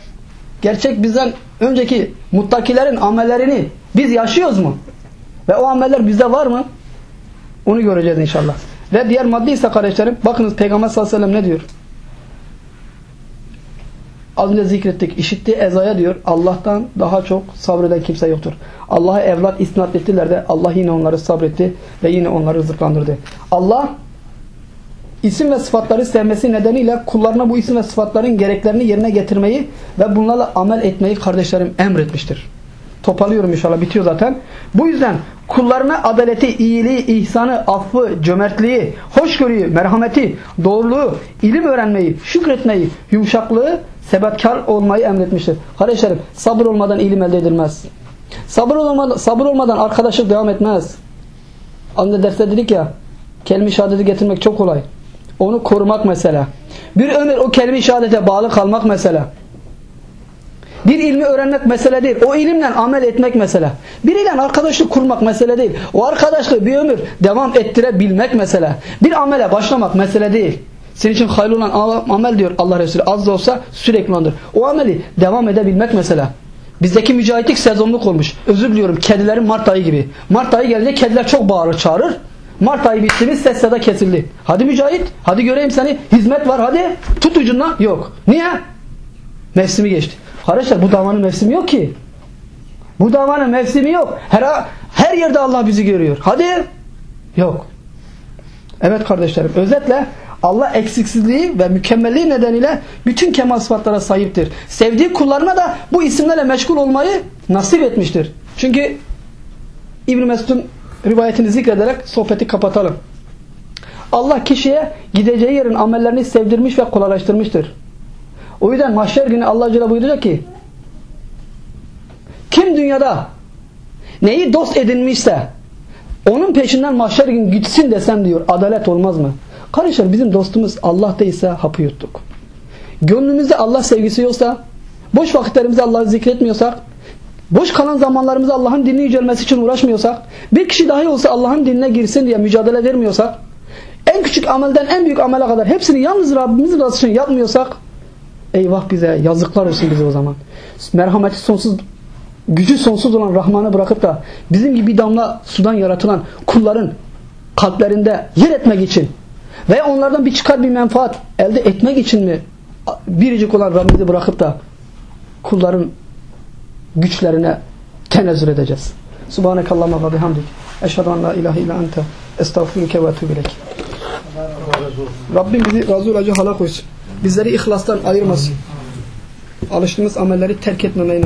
Speaker 1: gerçek bizden önceki muttakilerin amellerini biz yaşıyoruz mu? Ve o ameller bizde var mı? Onu göreceğiz inşallah. Ve diğer madde ise kardeşlerim bakınız Peygamber sallallahu aleyhi ve sellem ne diyor? Az önce zikrettik. İşittiği ezaya diyor Allah'tan daha çok sabreden kimse yoktur. Allah'a evlat isnat ettiler de Allah yine onları sabretti ve yine onları rızıklandırdı. Allah isim ve sıfatları sevmesi nedeniyle kullarına bu isim ve sıfatların gereklerini yerine getirmeyi ve bunlarla amel etmeyi kardeşlerim emretmiştir. Toparlıyorum inşallah bitiyor zaten. Bu yüzden kullarına adaleti, iyiliği, ihsanı, affı, cömertliği, hoşgörüyü, merhameti, doğruluğu, ilim öğrenmeyi, şükretmeyi, yumuşaklığı, sebatkar olmayı emretmiştir. Kardeşlerim sabır olmadan ilim elde edilmez. Sabır olmadan, sabır olmadan arkadaşlık devam etmez. Anne derste dedik ya kelime-i şehadeti getirmek çok kolay. Onu korumak mesela. Bir ömür o kelime-i şehadete bağlı kalmak mesela. Bir ilmi öğrenmek mesele değil. O ilimle amel etmek mesele. Biriyle arkadaşlık kurmak mesele değil. O arkadaşlığı bir ömür devam ettirebilmek mesele. Bir amele başlamak mesele değil. Senin için hayırlı olan amel diyor Allah Resulü. Az da olsa sürekli olandır. O ameli devam edebilmek mesela. Bizdeki mücahitlik sezonluk olmuş. Özür diliyorum kedilerin Mart ayı gibi. Mart ayı gelince kediler çok bağırır çağırır. Mart ayı bitti mi ses sada kesildi. Hadi mücahit hadi göreyim seni. Hizmet var hadi. Tut ucundan. Yok. Niye? Mevsimi geçti. Arkadaşlar bu davanın mevsimi yok ki. Bu davanın mevsimi yok. Her, her yerde Allah bizi görüyor. Hadi. Yok. Evet kardeşlerim özetle Allah eksiksizliği ve mükemmelliği nedeniyle bütün kemal sıfatlara sahiptir. Sevdiği kullarına da bu isimlerle meşgul olmayı nasip etmiştir. Çünkü İbn Mesud'un rivayetini zikrederek sohbeti kapatalım. Allah kişiye gideceği yerin amellerini sevdirmiş ve kolaylaştırmıştır. O yüzden mahşer günü Allah Celle buyuracak ki kim dünyada neyi dost edinmişse onun peşinden mahşer günü gitsin desem diyor adalet olmaz mı? Kardeşler bizim dostumuz Allah değilse hapı yuttuk. Gönlümüzde Allah sevgisi yoksa, boş vakitlerimizde Allah'ı zikretmiyorsak, boş kalan zamanlarımızda Allah'ın dinini yücelmesi için uğraşmıyorsak, bir kişi dahi olsa Allah'ın dinine girsin diye mücadele vermiyorsak, en küçük amelden en büyük amele kadar hepsini yalnız Rabbimizin razı için yapmıyorsak, eyvah bize, yazıklar olsun bize o zaman. Merhameti sonsuz, gücü sonsuz olan Rahman'ı bırakıp da bizim gibi damla sudan yaratılan kulların kalplerinde yer etmek için ve onlardan bir çıkar bir menfaat elde etmek için mi biricik olan Rabbimizi bırakıp da kulların güçlerine tenezzül edeceğiz. Subhanakallahumma ve bihamdik. Eşhedü en la ilahe illa ente estağfiruke ve etûbü ileyk. Rabbim bizi razı olacağı hala koysun. Bizleri ihlastan ayırmasın. Alıştığımız amelleri terk etmemeyi nasip